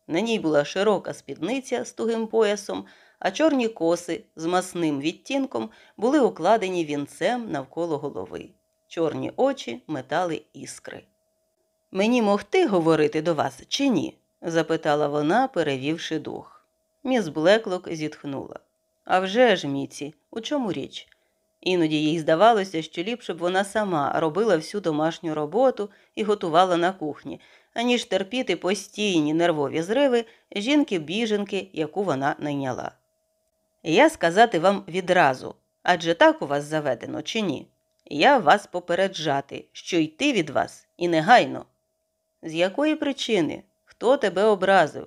На ній була широка спідниця з тугим поясом, а чорні коси з масним відтінком були укладені вінцем навколо голови. Чорні очі метали іскри. Мені могти говорити до вас чи ні? запитала вона, перевівши дух. Міс Блеклок зітхнула. «А вже ж, Міці, у чому річ? Іноді їй здавалося, що ліпше б вона сама робила всю домашню роботу і готувала на кухні, аніж терпіти постійні нервові зриви жінки-біженки, яку вона найняла. Я сказати вам відразу адже так у вас заведено, чи ні? Я вас попереджати, що йти від вас і негайно. З якої причини? Хто тебе образив?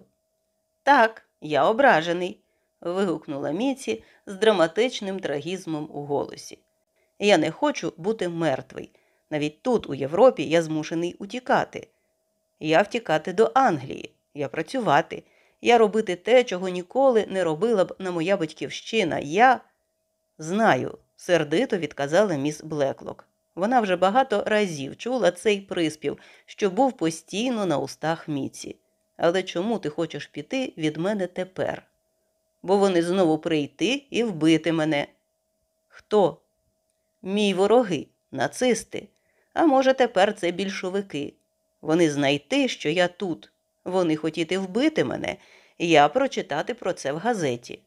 Так, я ображений, вигукнула Міці з драматичним трагізмом у голосі. Я не хочу бути мертвий. Навіть тут, у Європі, я змушений утікати. Я втікати до Англії, я працювати, я робити те, чого ніколи не робила б на моя батьківщина. Я знаю, сердито відказала міс Блеклок. Вона вже багато разів чула цей приспів, що був постійно на устах Міці. Але чому ти хочеш піти від мене тепер? Бо вони знову прийти і вбити мене. Хто? Мій вороги, нацисти. А може, тепер це більшовики. Вони знайти, що я тут. Вони хотіти вбити мене, і я прочитати про це в газеті.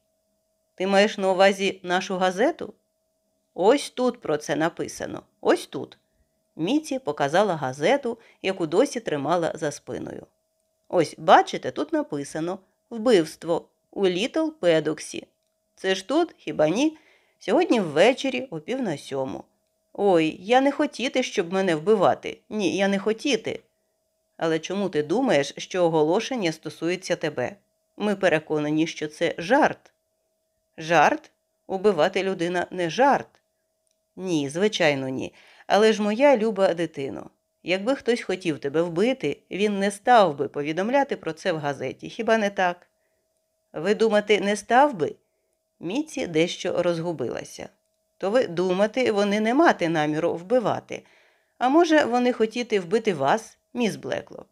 Ти маєш на увазі нашу газету? Ось тут про це написано. Ось тут. Міці показала газету, яку досі тримала за спиною. Ось, бачите, тут написано Вбивство у Літл Педоксі. Це ж тут, хіба ні? Сьогодні ввечері о пів на сьому. Ой, я не хотіти, щоб мене вбивати. Ні, я не хотіти. Але чому ти думаєш, що оголошення стосується тебе? Ми переконані, що це жарт. Жарт? Убивати людина не жарт. Ні, звичайно, ні. Але ж моя люба дитино. Якби хтось хотів тебе вбити, він не став би повідомляти про це в газеті, хіба не так? Ви думати, не став би? Міці дещо розгубилася. То ви думати, вони не мати наміру вбивати. А може, вони хотіти вбити вас, міс Блеклок?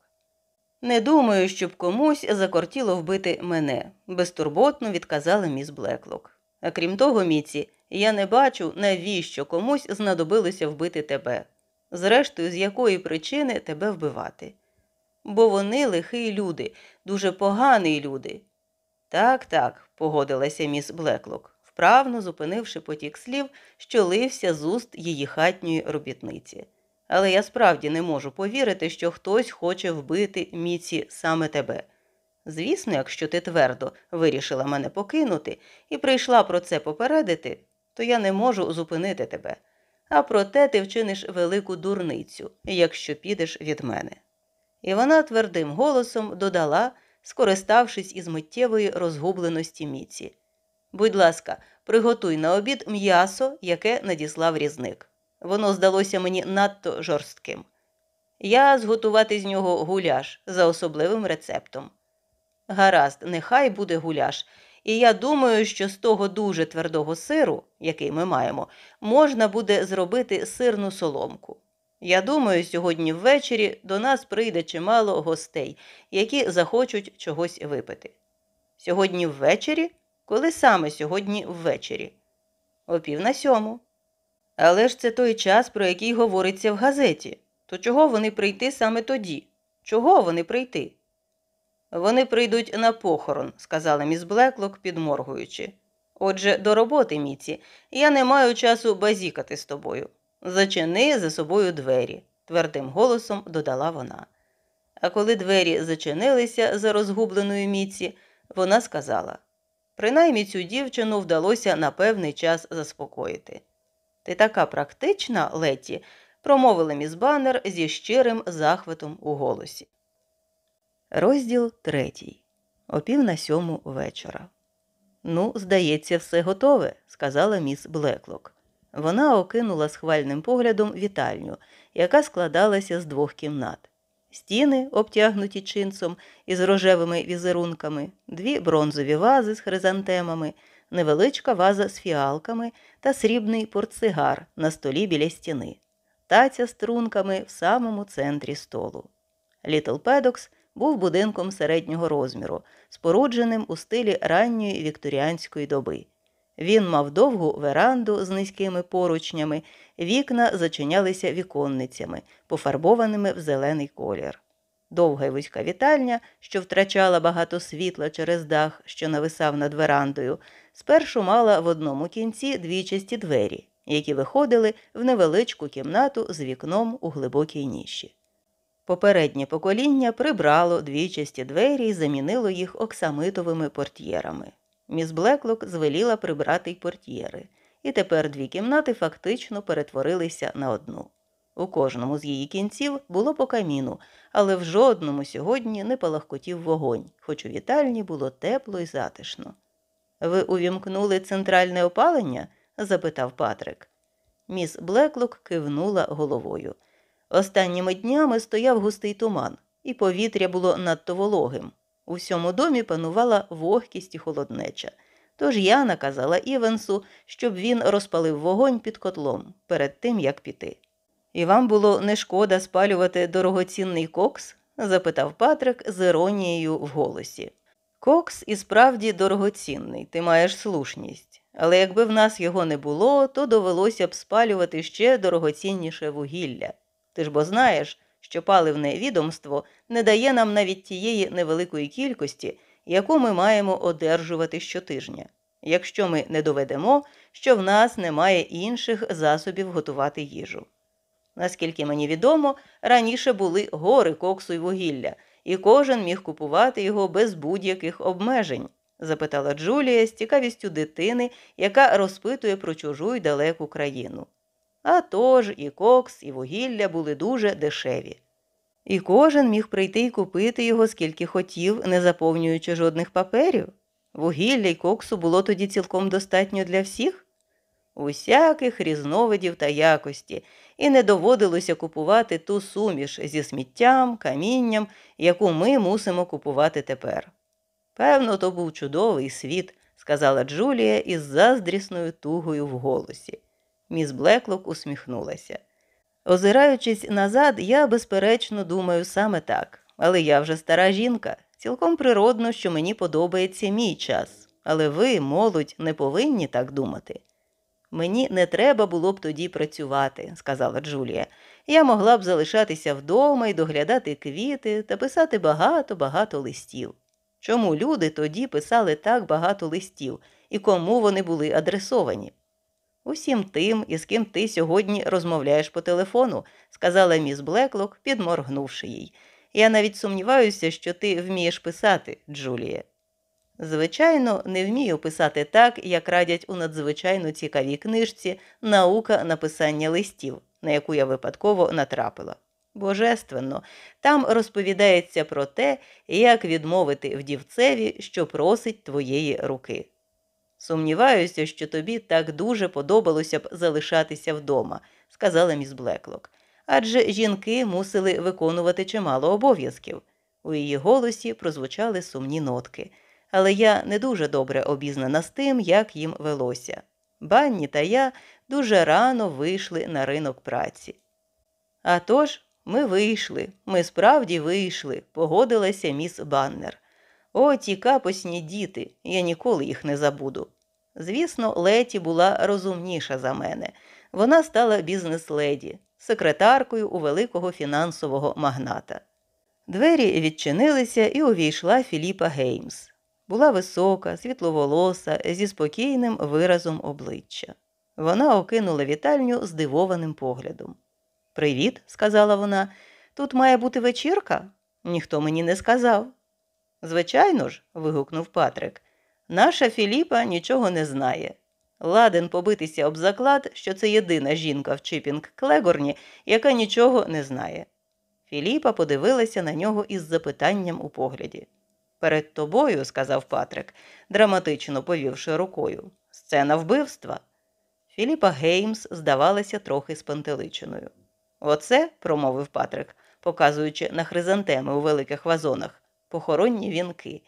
Не думаю, щоб комусь закортіло вбити мене, безтурботно відказала міс Блеклок. А крім того, Міці, я не бачу, навіщо комусь знадобилося вбити тебе. Зрештою, з якої причини тебе вбивати. Бо вони лихі люди, дуже погані люди. Так, так, погодилася міс Блеклок, вправно зупинивши потік слів, що лився з уст її хатньої робітниці. Але я справді не можу повірити, що хтось хоче вбити міці саме тебе. Звісно, якщо ти твердо вирішила мене покинути і прийшла про це попередити, то я не можу зупинити тебе. А проте ти вчиниш велику дурницю, якщо підеш від мене. І вона твердим голосом додала, скориставшись із миттєвої розгубленості міці. Будь ласка, приготуй на обід м'ясо, яке надіслав різник. Воно здалося мені надто жорстким. Я зготувати з нього гуляш за особливим рецептом. Гаразд, нехай буде гуляш, і я думаю, що з того дуже твердого сиру, який ми маємо, можна буде зробити сирну соломку. Я думаю, сьогодні ввечері до нас прийде чимало гостей, які захочуть чогось випити. Сьогодні ввечері? Коли саме сьогодні ввечері? О пів на сьому. Але ж це той час, про який говориться в газеті. То чого вони прийти саме тоді? Чого вони прийти? Вони прийдуть на похорон, сказала міс Блеклок, підморгуючи. Отже, до роботи, Міці, я не маю часу базікати з тобою. Зачини за собою двері, твердим голосом додала вона. А коли двері зачинилися за розгубленою Міці, вона сказала принаймні цю дівчину вдалося на певний час заспокоїти. Ти така практична, Леті, промовила міс Баннер зі щирим захватом у голосі. Розділ третій. О пів на сьому вечора. Ну, здається, все готове, сказала міс Блеклок. Вона окинула схвальним поглядом вітальню, яка складалася з двох кімнат. Стіни, обтягнуті чинцом із рожевими візерунками, дві бронзові вази з хризантемами, невеличка ваза з фіалками та срібний портсигар на столі біля стіни, таця з трунками в самому центрі столу. Літл Педокс був будинком середнього розміру, спорудженим у стилі ранньої вікторіанської доби. Він мав довгу веранду з низькими поручнями, вікна зачинялися віконницями, пофарбованими в зелений колір. Довга й вузька вітальня, що втрачала багато світла через дах, що нависав над верандою, спершу мала в одному кінці двічасті двері, які виходили в невеличку кімнату з вікном у глибокій ніші. Попереднє покоління прибрало двічасті двері і замінило їх оксамитовими портьєрами. Міс Блеклок звеліла прибрати й портьєри, і тепер дві кімнати фактично перетворилися на одну. У кожному з її кінців було по каміну, але в жодному сьогодні не палахкотів вогонь, хоч у вітальні було тепло і затишно. Ви увімкнули центральне опалення? запитав Патрик. Міс Блеклок кивнула головою. Останніми днями стояв густий туман, і повітря було надто вологим. У всьому домі панувала вогкість і холоднеча. Тож я наказала Івенсу, щоб він розпалив вогонь під котлом перед тим, як піти. І вам було не шкода спалювати дорогоцінний кокс? запитав Патрик з іронією в голосі. Кокс і справді дорогоцінний, ти маєш слушність. Але якби в нас його не було, то довелося б спалювати ще дорогоцінніше вугілля. Ти ж бо знаєш, що паливне відомство не дає нам навіть тієї невеликої кількості, яку ми маємо одержувати щотижня, якщо ми не доведемо, що в нас немає інших засобів готувати їжу. Наскільки мені відомо, раніше були гори коксу й вугілля, і кожен міг купувати його без будь-яких обмежень, запитала Джулія з цікавістю дитини, яка розпитує про чужу й далеку країну. А тож і кокс, і вугілля були дуже дешеві. І кожен міг прийти і купити його скільки хотів, не заповнюючи жодних паперів. Вугілля й коксу було тоді цілком достатньо для всіх, усяких різновидів та якості, і не доводилося купувати ту суміш зі сміттям, камінням, яку ми мусимо купувати тепер. Певно, то був чудовий світ, сказала Джулія із заздрісною тугою в голосі. Міс Блеклок усміхнулася. Озираючись назад, я, безперечно, думаю саме так, але я вже стара жінка. Цілком природно, що мені подобається мій час, але ви, молодь, не повинні так думати. Мені не треба було б тоді працювати, сказала Джулія. Я могла б залишатися вдома і доглядати квіти та писати багато-багато листів. Чому люди тоді писали так багато листів і кому вони були адресовані? Усім тим, із ким ти сьогодні розмовляєш по телефону, сказала міс Блеклок, підморгнувши їй. Я навіть сумніваюся, що ти вмієш писати, Джулія. Звичайно, не вмію писати так, як радять у надзвичайно цікавій книжці Наука написання листів, на яку я випадково натрапила. Божественно, там розповідається про те, як відмовити вдівцеві, що просить твоєї руки. Сумніваюся, що тобі так дуже подобалося б залишатися вдома, сказала міс Блеклок. Адже жінки мусили виконувати чимало обов'язків. У її голосі прозвучали сумні нотки, але я не дуже добре обізнана з тим, як їм велося. Банні та я дуже рано вийшли на ринок праці. А тож, ми вийшли, ми справді вийшли, погодилася міс Баннер. О, ті капосні діти, я ніколи їх не забуду. Звісно, Леті була розумніша за мене. Вона стала бізнес-леді, секретаркою у великого фінансового магната. Двері відчинилися і увійшла Філіпа Геймс. Була висока, світловолоса, зі спокійним виразом обличчя. Вона окинула вітальню здивованим поглядом. Привіт, сказала вона. Тут має бути вечірка? Ніхто мені не сказав. Звичайно ж, вигукнув Патрик. Наша Філіпа нічого не знає. Ладен побитися об заклад, що це єдина жінка в Чіпінг Клегорні, яка нічого не знає. Філіпа подивилася на нього із запитанням у погляді. Перед тобою, сказав Патрик, драматично повівши рукою, сцена вбивства. Філіпа Геймс здавалася трохи спантеличеною. Оце, промовив Патрик, показуючи на хризантеми у великих вазонах, похоронні вінки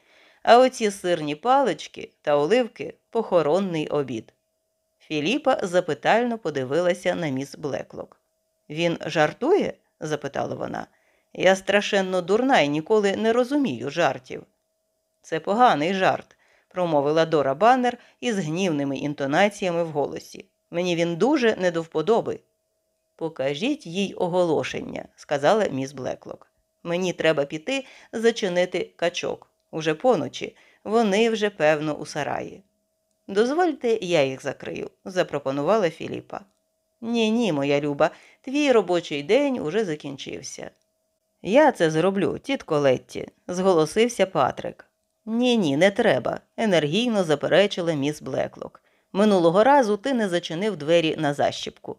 а оці сирні палички та оливки похоронний обід. Філіпа запитально подивилася на міс Блеклок. Він жартує? запитала вона. Я страшенно дурна і ніколи не розумію жартів. Це поганий жарт, промовила Дора Баннер із гнівними інтонаціями в голосі. Мені він дуже не до вподоби. Покажіть їй оголошення, сказала міс Блеклок. Мені треба піти зачинити качок. Уже поночі, вони вже, певно, у сараї. Дозвольте, я їх закрию, запропонувала Філіпа. Ні, ні, моя люба, твій робочий день уже закінчився. Я це зроблю, тітко Летті, зголосився Патрик. Ні, ні, не треба, енергійно заперечила міс Блеклок. Минулого разу ти не зачинив двері на защіпку.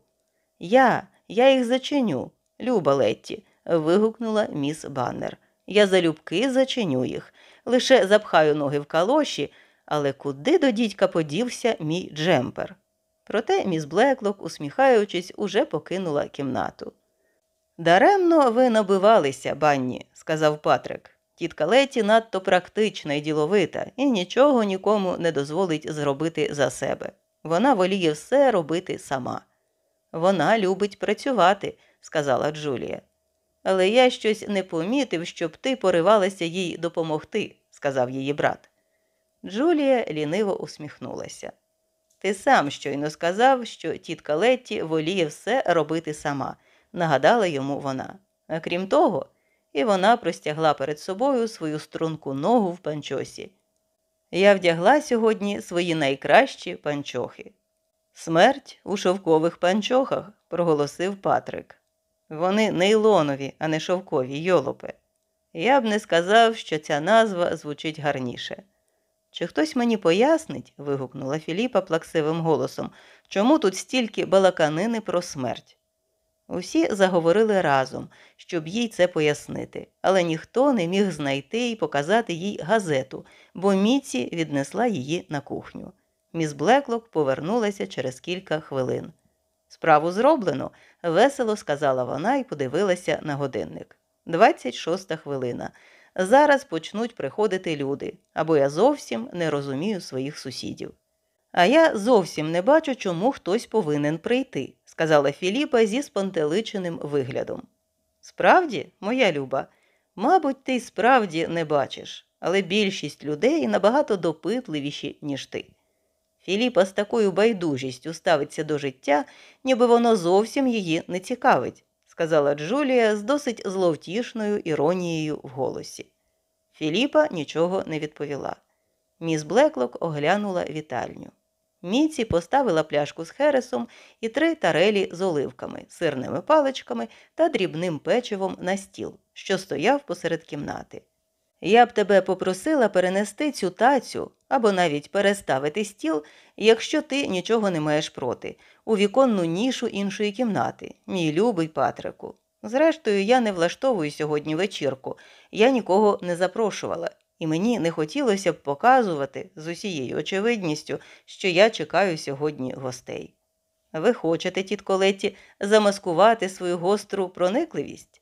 Я, я їх зачиню, люба Летті, вигукнула міс Баннер. Я залюбки зачиню їх, лише запхаю ноги в калоші, але куди до дідька подівся мій джемпер? Проте міс Блеклок, усміхаючись, уже покинула кімнату. Даремно ви набивалися, банні, сказав Патрик. Тітка Леті надто практична і діловита і нічого нікому не дозволить зробити за себе. Вона воліє все робити сама. Вона любить працювати, сказала Джулія. Але я щось не помітив, щоб ти поривалася їй допомогти, сказав її брат. Джулія ліниво усміхнулася. Ти сам щойно сказав, що тітка Летті воліє все робити сама, нагадала йому вона. А крім того, і вона простягла перед собою свою струнку ногу в панчосі. Я вдягла сьогодні свої найкращі панчохи. Смерть у шовкових панчохах, проголосив Патрик. Вони нейлонові, а не шовкові йолопи. Я б не сказав, що ця назва звучить гарніше. Чи хтось мені пояснить, вигукнула Філіпа плаксивим голосом, чому тут стільки балаканини про смерть? Усі заговорили разом, щоб їй це пояснити, але ніхто не міг знайти і показати їй газету, бо Міці віднесла її на кухню. Міс Блеклок повернулася через кілька хвилин. Справу зроблено, весело сказала вона і подивилася на годинник. Двадцять шоста хвилина. Зараз почнуть приходити люди, або я зовсім не розумію своїх сусідів. А я зовсім не бачу, чому хтось повинен прийти, сказала Філіпа зі спантеличеним виглядом. Справді, моя люба, мабуть, ти справді не бачиш, але більшість людей набагато допитливіші, ніж ти. Філіпа з такою байдужістю ставиться до життя, ніби воно зовсім її не цікавить, сказала Джулія з досить зловтішною іронією в голосі. Філіпа нічого не відповіла. Міс Блеклок оглянула вітальню. Міці поставила пляшку з хересом і три тарелі з оливками, сирними паличками та дрібним печивом на стіл, що стояв посеред кімнати. Я б тебе попросила перенести цю тацю або навіть переставити стіл, якщо ти нічого не маєш проти, у віконну нішу іншої кімнати, мій любий Патрику. Зрештою, я не влаштовую сьогодні вечірку, я нікого не запрошувала, і мені не хотілося б показувати з усією очевидністю, що я чекаю сьогодні гостей. Ви хочете, тітко Летті, замаскувати свою гостру проникливість?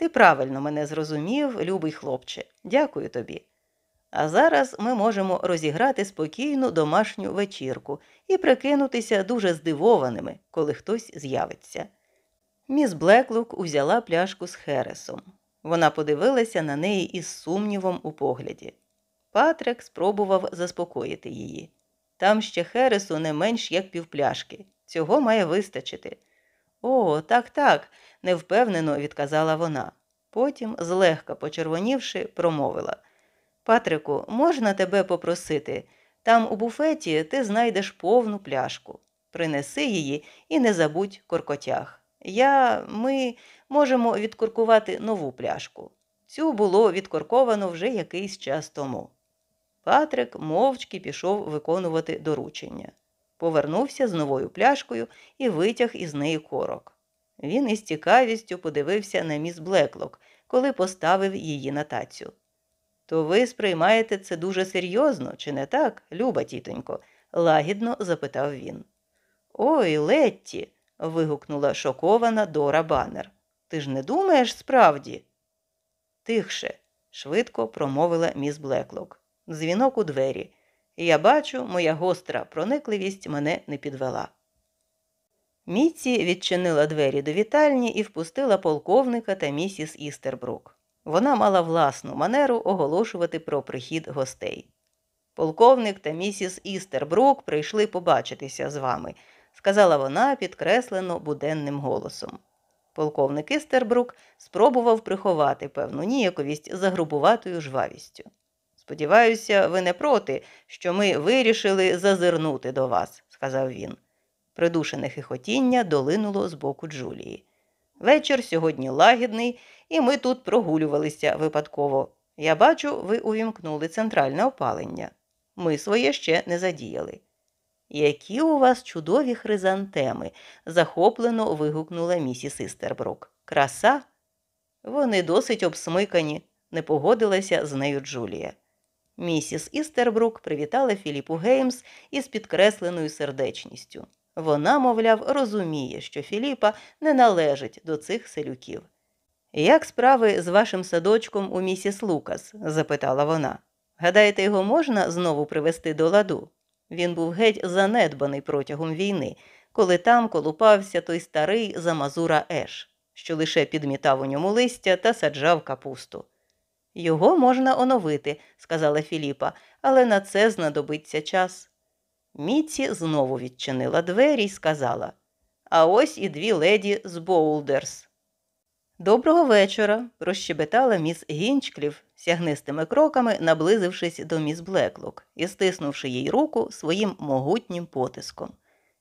Ти правильно мене зрозумів, любий хлопче, дякую тобі. А зараз ми можемо розіграти спокійну домашню вечірку і прикинутися дуже здивованими, коли хтось з'явиться. Міс Блеклук узяла пляшку з Хересом. Вона подивилася на неї із сумнівом у погляді. Патрик спробував заспокоїти її. Там ще Хересу не менш як півпляшки. Цього має вистачити. О, так, так, невпевнено відказала вона. Потім, злегка почервонівши, промовила Патрику, можна тебе попросити? Там у буфеті ти знайдеш повну пляшку. Принеси її і не забудь коркотяг. Я, ми можемо відкоркувати нову пляшку. Цю було відкорковано вже якийсь час тому. Патрик мовчки пішов виконувати доручення. Повернувся з новою пляшкою і витяг із неї корок. Він із цікавістю подивився на міс Блеклок, коли поставив її на тацю. То ви сприймаєте це дуже серйозно, чи не так, люба тітонько? лагідно запитав він. Ой, Летті. вигукнула шокована Дора Баннер. Ти ж не думаєш справді? Тихше, швидко промовила міс Блеклок. Дзвінок у двері. Я бачу, моя гостра проникливість мене не підвела. Міці відчинила двері до вітальні і впустила полковника та місіс Істербрук. Вона мала власну манеру оголошувати про прихід гостей. Полковник та місіс Істербрук прийшли побачитися з вами, сказала вона підкреслено буденним голосом. Полковник Істербрук спробував приховати певну ніяковість за грубуватою жвавістю. Сподіваюся, ви не проти, що ми вирішили зазирнути до вас, сказав він. Придушене хихотіння долинуло з боку Джулії. Вечір сьогодні лагідний, і ми тут прогулювалися випадково. Я бачу, ви увімкнули центральне опалення. Ми своє ще не задіяли. Які у вас чудові хризантеми, захоплено вигукнула місіс Істербрук. Краса? Вони досить обсмикані, не погодилася з нею Джулія. Місіс Істербрук привітала Філіпу Геймс із підкресленою сердечністю. Вона, мовляв, розуміє, що Філіпа не належить до цих селюків. Як справи з вашим садочком у місіс Лукас? запитала вона. Гадаєте, його можна знову привести до ладу? Він був геть занедбаний протягом війни, коли там колупався той старий замазура Еш, що лише підмітав у ньому листя та саджав капусту. Його можна оновити, сказала Філіпа, але на це знадобиться час. Міці знову відчинила двері і сказала А ось і дві леді з Боулдерс. Доброго вечора, розщебетала міс Гінчклів, сягнистими кроками наблизившись до міс Блеклок і стиснувши їй руку своїм могутнім потиском.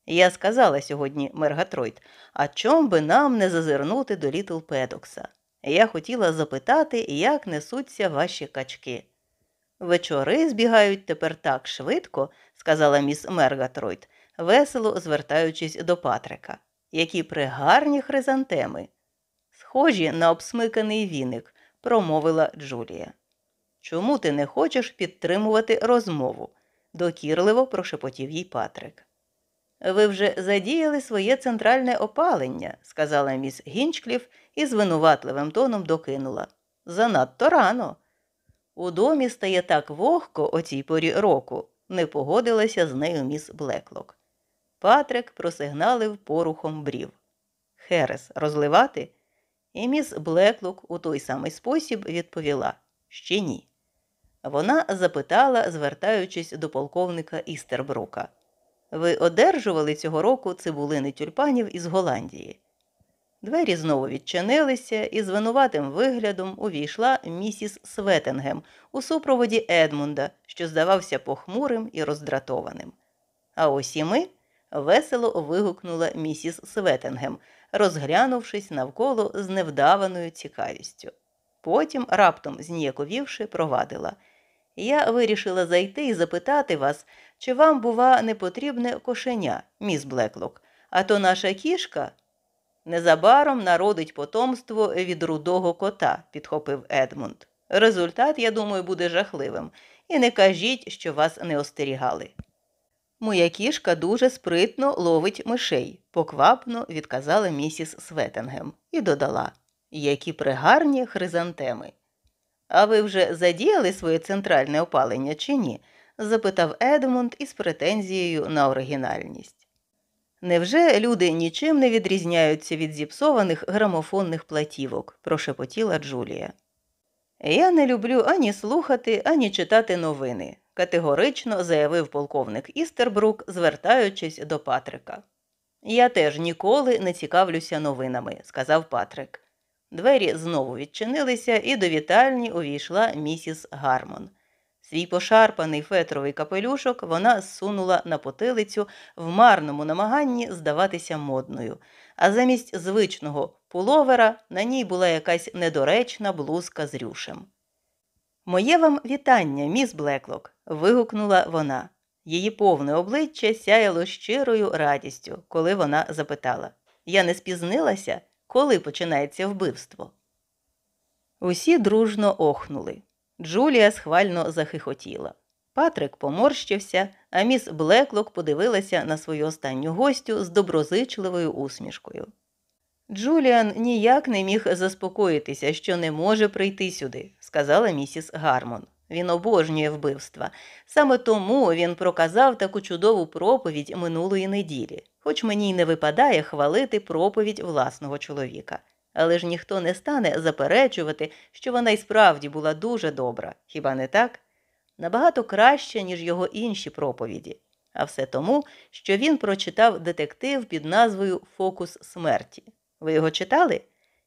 Я сказала сьогодні Мергатройд, а чом би нам не зазирнути до Літл Педокса? Я хотіла запитати, як несуться ваші качки. Вечори збігають тепер так швидко, сказала міс Мергатройд, весело звертаючись до Патрика. Які пригарні хризантеми. Схожі на обсмиканий віник, промовила Джулія. Чому ти не хочеш підтримувати розмову? докірливо прошепотів їй Патрик. Ви вже задіяли своє центральне опалення, сказала міс Гінчкліф і звинуватливим тоном докинула. Занадто рано. У домі стає так вогко о цій порі року, не погодилася з нею міс Блеклок. Патрик просигналив порухом брів. Херес розливати? І міс Блеклок у той самий спосіб відповіла ще ні. Вона запитала, звертаючись до полковника Істербрука. Ви одержували цього року цибулини тюльпанів із Голландії? Двері знову відчинилися, і з винуватим виглядом увійшла місіс Светенгем у супроводі Едмунда, що здавався похмурим і роздратованим. А ось і ми весело вигукнула місіс Светенгем, розглянувшись навколо з невдаваною цікавістю. Потім, раптом зніяковівши, провадила. Я вирішила зайти і запитати вас, чи вам, бува, не потрібне кошеня, міс Блеклок, а то наша кішка. Незабаром народить потомство від рудого кота, підхопив Едмунд. Результат, я думаю, буде жахливим, і не кажіть, що вас не остерігали. Моя кішка дуже спритно ловить мишей, поквапно відказала місіс Светенгем і додала які пригарні хризантеми. А ви вже задіяли своє центральне опалення чи ні? Запитав Едмунд із претензією на оригінальність. Невже люди нічим не відрізняються від зіпсованих грамофонних платівок? прошепотіла Джулія. Я не люблю ані слухати, ані читати новини, категорично заявив полковник Істербрук, звертаючись до Патрика. Я теж ніколи не цікавлюся новинами, сказав Патрик. Двері знову відчинилися, і до вітальні увійшла місіс Гармон. Свій пошарпаний фетровий капелюшок вона зсунула на потилицю в марному намаганні здаватися модною, а замість звичного пуловера на ній була якась недоречна блузка з рюшем. Моє вам вітання, міс Блеклок. вигукнула вона. Її повне обличчя сяяло щирою радістю, коли вона запитала Я не спізнилася? Коли починається вбивство? Усі дружно охнули. Джулія схвально захихотіла. Патрик поморщився, а міс Блеклок подивилася на свою останню гостю з доброзичливою усмішкою. Джуліан ніяк не міг заспокоїтися, що не може прийти сюди, сказала місіс Гармон. Він обожнює вбивства. Саме тому він проказав таку чудову проповідь минулої неділі, хоч мені й не випадає хвалити проповідь власного чоловіка. Але ж ніхто не стане заперечувати, що вона й справді була дуже добра, хіба не так? Набагато краще, ніж його інші проповіді. А все тому, що він прочитав детектив під назвою Фокус смерті. Ви його читали?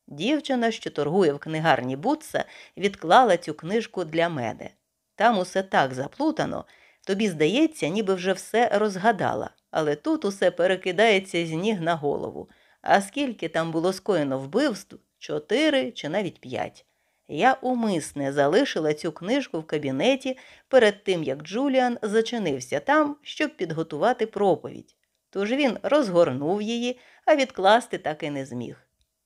Дівчина, що торгує в книгарні Бутса, відклала цю книжку для мене. Там усе так заплутано, тобі здається, ніби вже все розгадала, але тут усе перекидається з ніг на голову. А скільки там було скоєно вбивств чотири чи навіть п'ять. Я умисне залишила цю книжку в кабінеті перед тим, як Джуліан зачинився там, щоб підготувати проповідь. Тож він розгорнув її, а відкласти так і не зміг.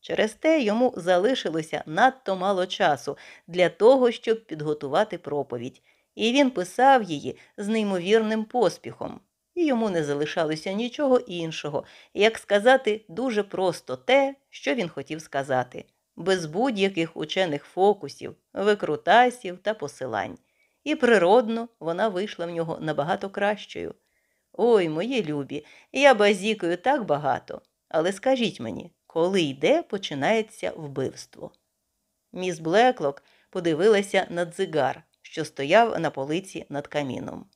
Через те йому залишилося надто мало часу для того, щоб підготувати проповідь, і він писав її з неймовірним поспіхом, і йому не залишалося нічого іншого, як сказати дуже просто те, що він хотів сказати, без будь-яких учених фокусів, викрутасів та посилань. І природно вона вийшла в нього набагато кращою. Ой, мої любі, я базікаю так багато, але скажіть мені, коли йде, починається вбивство. Міс Блеклок подивилася на дзигар, що стояв на полиці над каміном.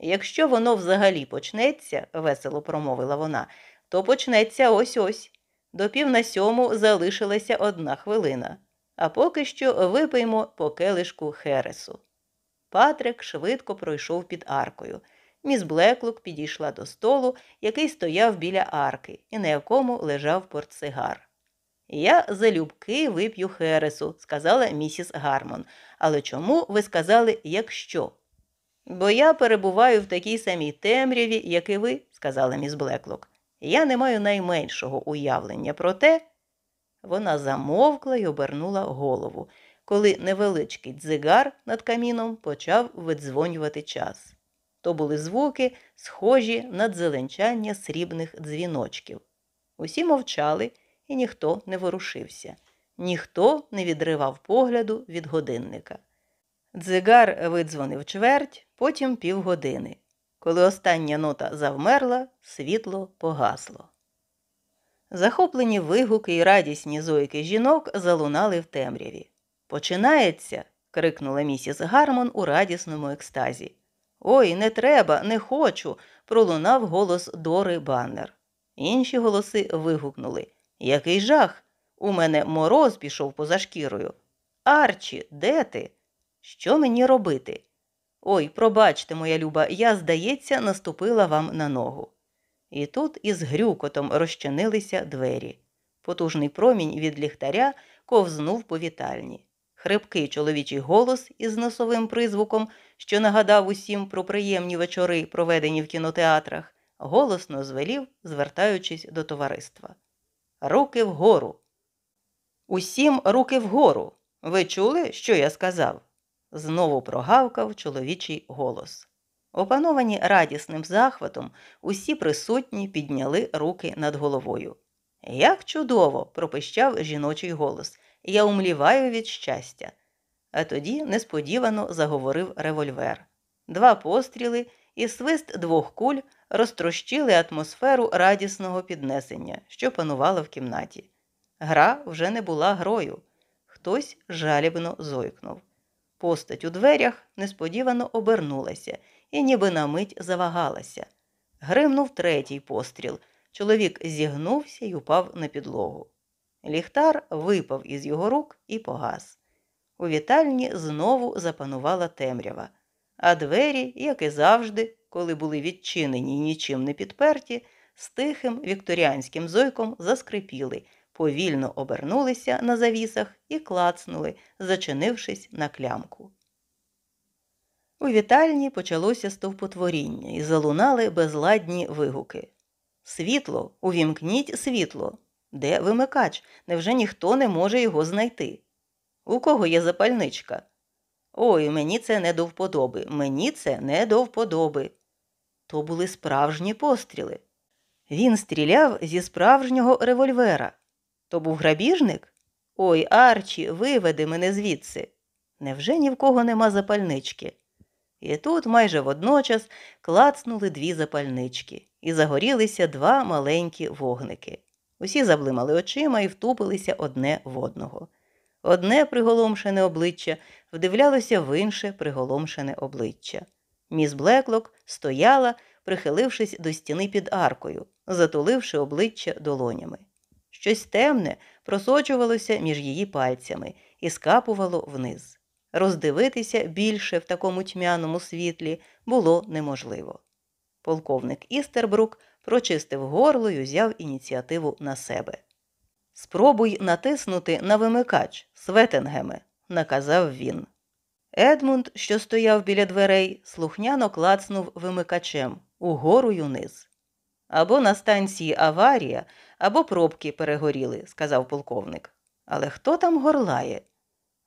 Якщо воно взагалі почнеться, весело промовила вона, то почнеться ось ось. До пів на сьому залишилася одна хвилина, а поки що випиймо по келишку Хересу. Патрик швидко пройшов під аркою. Міс Блеклук підійшла до столу, який стояв біля арки, і на якому лежав портсигар. Я залюбки вип'ю Хересу, сказала місіс Гармон. Але чому ви сказали якщо? Бо я перебуваю в такій самій темряві, як і ви, сказала міс Блеклок. Я не маю найменшого уявлення про те. Вона замовкла й обернула голову, коли невеличкий дзигар над каміном почав видзвонювати час. То були звуки, схожі на дзеленчання срібних дзвіночків. Усі мовчали, і ніхто не ворушився, ніхто не відривав погляду від годинника. Дзигар видзвонив чверть, потім півгодини. Коли остання нота завмерла, світло погасло. Захоплені вигуки і радісні зойки жінок залунали в темряві. Починається. крикнула місіс Гармон у радісному екстазі. Ой, не треба, не хочу. пролунав голос Дори Баннер. Інші голоси вигукнули Який жах! У мене мороз пішов поза шкірою. Арчі, де ти? Що мені робити? Ой, пробачте, моя люба, я, здається, наступила вам на ногу. І тут із грюкотом розчинилися двері. Потужний промінь від ліхтаря ковзнув по вітальні. Хрипкий чоловічий голос із носовим призвуком, що нагадав усім про приємні вечори, проведені в кінотеатрах, голосно звелів, звертаючись до товариства. Руки вгору. Усім руки вгору. Ви чули, що я сказав? Знову прогавкав чоловічий голос. Опановані радісним захватом, усі присутні підняли руки над головою. Як чудово! пропищав жіночий голос. Я умліваю від щастя. А тоді несподівано заговорив револьвер. Два постріли і свист двох куль розтрощили атмосферу радісного піднесення, що панувало в кімнаті. Гра вже не була грою. Хтось жалібно зойкнув. Постать у дверях несподівано обернулася і ніби на мить завагалася. Гримнув третій постріл. Чоловік зігнувся і упав на підлогу. Ліхтар випав із його рук і погас. У вітальні знову запанувала темрява, а двері, як і завжди, коли були відчинені й нічим не підперті, з тихим вікторіанським зойком заскрипіли, повільно обернулися на завісах і клацнули, зачинившись на клямку. У вітальні почалося стовпотворіння і залунали безладні вигуки. Світло, увімкніть світло. Де вимикач? Невже ніхто не може його знайти? У кого є запальничка? Ой, мені це не до вподоби, мені це не до вподоби. То були справжні постріли. Він стріляв зі справжнього револьвера. То був грабіжник? Ой, Арчі, виведи мене звідси. Невже ні в кого нема запальнички? І тут майже водночас клацнули дві запальнички, і загорілися два маленькі вогники. Усі заблимали очима і втупилися одне в одного. Одне приголомшене обличчя вдивлялося в інше приголомшене обличчя. Міс Блеклок стояла, прихилившись до стіни під аркою, затуливши обличчя долонями. Щось темне просочувалося між її пальцями і скапувало вниз. Роздивитися більше в такому тьмяному світлі було неможливо. Полковник Істербрук прочистив горло і узяв ініціативу на себе. Спробуй натиснути на вимикач, Светенгеме, наказав він. Едмунд, що стояв біля дверей, слухняно клацнув вимикачем угору й униз. Або на станції аварія, або пробки перегоріли, сказав полковник. Але хто там горлає?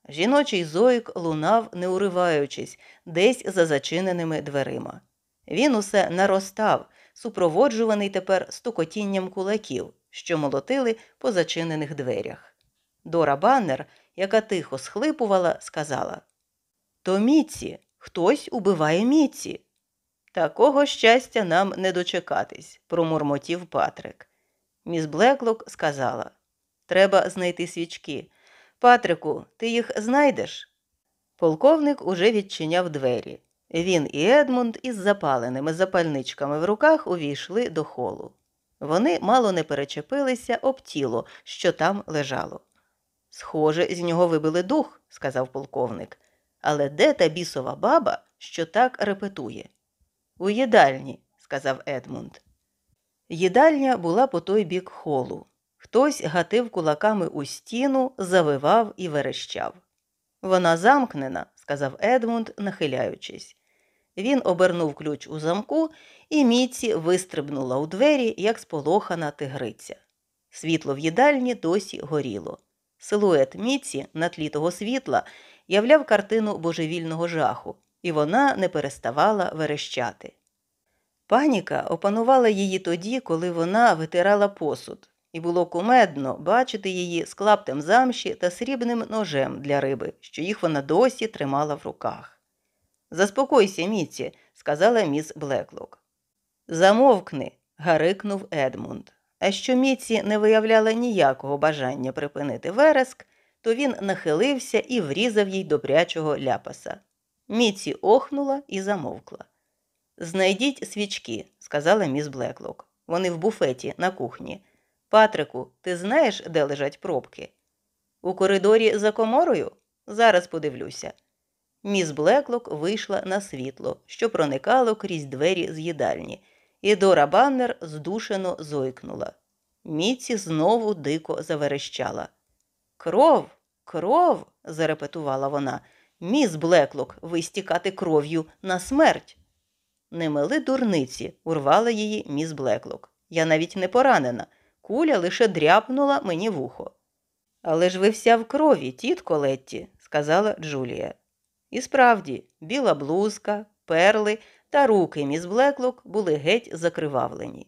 Жіночий зойк лунав, не уриваючись, десь за зачиненими дверима. Він усе наростав, супроводжуваний тепер стукотінням кулаків, що молотили по зачинених дверях. Дора Баннер, яка тихо схлипувала, сказала То Міці, хтось убиває Міці. Такого щастя нам не дочекатись, промурмотів Патрик. Міс Блеклок сказала Треба знайти свічки. Патрику, ти їх знайдеш? Полковник уже відчиняв двері. Він і Едмунд із запаленими запальничками в руках увійшли до холу. Вони мало не перечепилися об тіло, що там лежало. Схоже, з нього вибили дух, сказав полковник. Але де та бісова баба, що так репетує? У їдальні, сказав Едмунд. Їдальня була по той бік холу. Хтось гатив кулаками у стіну, завивав і верещав. Вона замкнена, сказав Едмунд, нахиляючись. Він обернув ключ у замку, і Міці вистрибнула у двері, як сполохана тигриця. Світло в їдальні досі горіло. Силует Міці на тлі того світла являв картину божевільного жаху, і вона не переставала верещати. Паніка опанувала її тоді, коли вона витирала посуд, і було кумедно бачити її з клаптем замші та срібним ножем для риби, що їх вона досі тримала в руках. Заспокойся, Міці, сказала міс Блеклок. Замовкни, гарикнув Едмунд. А що Міці не виявляла ніякого бажання припинити вереск, то він нахилився і врізав їй добрячого ляпаса. Міці охнула і замовкла. Знайдіть свічки, сказала міс Блеклок. Вони в буфеті на кухні. Патрику, ти знаєш, де лежать пробки? У коридорі за коморою? Зараз подивлюся. Міс Блеклок вийшла на світло, що проникало крізь двері з їдальні, і Дора Баннер здушено зойкнула. Міці знову дико заверещала. Кров, кров, зарепетувала вона. Міс Блеклок, ви стікати кров'ю на смерть. Не мели дурниці, урвала її міс Блеклок. Я навіть не поранена. Куля лише дряпнула мені вухо. Але ж ви вся в крові, тітко Летті, сказала Джулія. І справді, біла блузка, перли та руки міс Блеклок були геть закривавлені.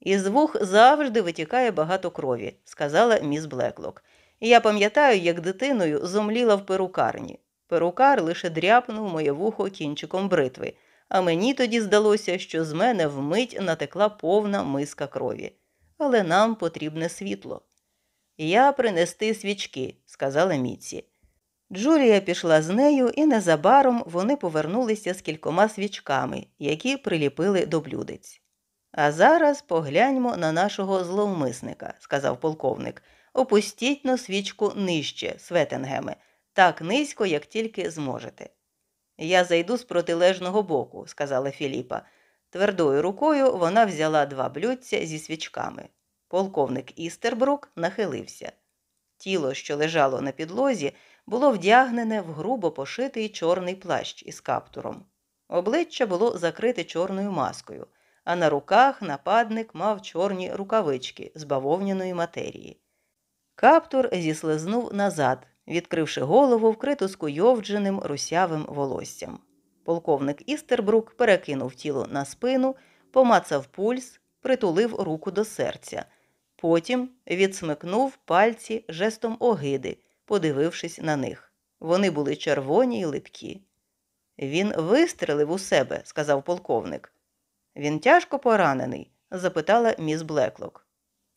Із вух завжди витікає багато крові, сказала міс Блеклок. Я пам'ятаю, як дитиною зомліла в перукарні. Перукар лише дряпнув моє вухо кінчиком бритви, а мені тоді здалося, що з мене вмить натекла повна миска крові. Але нам потрібне світло. Я принести свічки, сказала Міці. Джулія пішла з нею, і незабаром вони повернулися з кількома свічками, які приліпили до блюдець. А зараз погляньмо на нашого зловмисника, сказав полковник. Опустіть на свічку нижче, Светенгеме, так низько, як тільки зможете. Я зайду з протилежного боку, сказала Філіпа. Твердою рукою вона взяла два блюдця зі свічками. Полковник Істербрук нахилився. Тіло, що лежало на підлозі, було вдягнене в грубо пошитий чорний плащ із каптуром. Обличчя було закрите чорною маскою, а на руках нападник мав чорні рукавички з бавовняної матерії. Каптур зіслизнув назад, відкривши голову, вкриту скуйовдженим русявим волоссям. Полковник Істербрук перекинув тіло на спину, помацав пульс, притулив руку до серця. Потім відсмикнув пальці жестом огиди, подивившись на них. Вони були червоні й липкі. Він вистрелив у себе, сказав полковник. Він тяжко поранений? запитала міс Блеклок.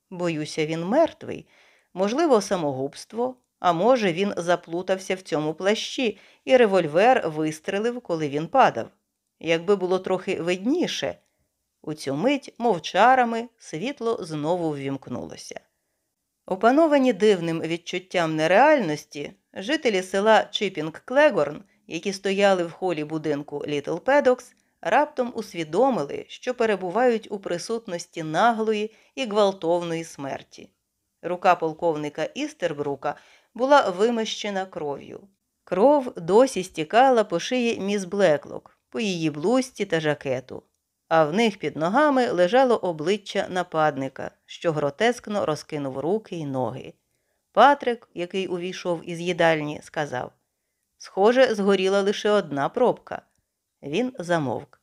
Боюся, він мертвий. Можливо, самогубство, а може, він заплутався в цьому плащі, і револьвер вистрелив, коли він падав. Якби було трохи видніше, у цю мить мовчарами світло знову ввімкнулося. Опановані дивним відчуттям нереальності, жителі села Чипінг Клегорн, які стояли в холі будинку Літл Педокс, раптом усвідомили, що перебувають у присутності наглої і гвалтовної смерті. Рука полковника Істербрука була вимищена кров'ю. Кров досі стікала по шиї міс Блеклок, по її блузці та жакету, а в них під ногами лежало обличчя нападника, що гротескно розкинув руки й ноги. Патрик, який увійшов із їдальні, сказав Схоже, згоріла лише одна пробка. Він замовк.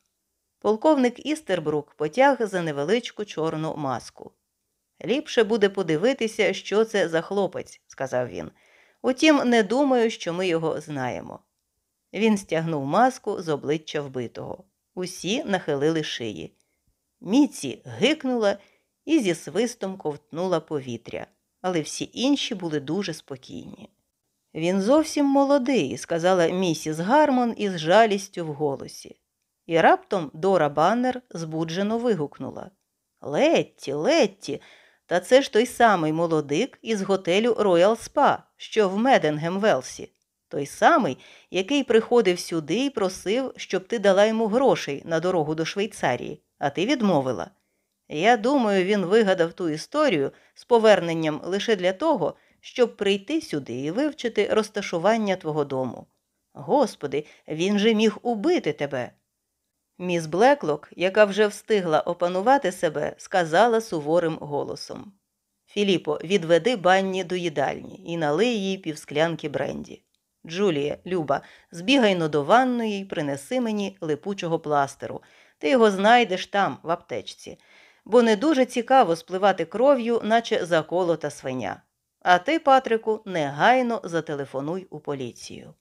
Полковник Істербрук потяг за невеличку чорну маску. Ліпше буде подивитися, що це за хлопець, сказав він. Утім, не думаю, що ми його знаємо. Він стягнув маску з обличчя вбитого. Усі нахилили шиї. Міці гикнула і зі свистом ковтнула повітря, але всі інші були дуже спокійні. Він зовсім молодий, сказала місіс Гармон із жалістю в голосі. І раптом Дора Баннер збуджено вигукнула Летті, Летті, та це ж той самий молодик із готелю Роял Спа, що в Меденгем Велсі. Той самий, який приходив сюди і просив, щоб ти дала йому грошей на дорогу до Швейцарії, а ти відмовила. Я думаю, він вигадав ту історію з поверненням лише для того, щоб прийти сюди і вивчити розташування твого дому. Господи, він же міг убити тебе. Міс Блеклок, яка вже встигла опанувати себе, сказала суворим голосом Філіпо, відведи банні до їдальні і налий їй півсклянки бренді. Джулія, Люба, збігай но до ванної й принеси мені липучого пластеру. Ти його знайдеш там, в аптечці, бо не дуже цікаво спливати кров'ю, наче заколота свиня. А ти, Патрику, негайно зателефонуй у поліцію.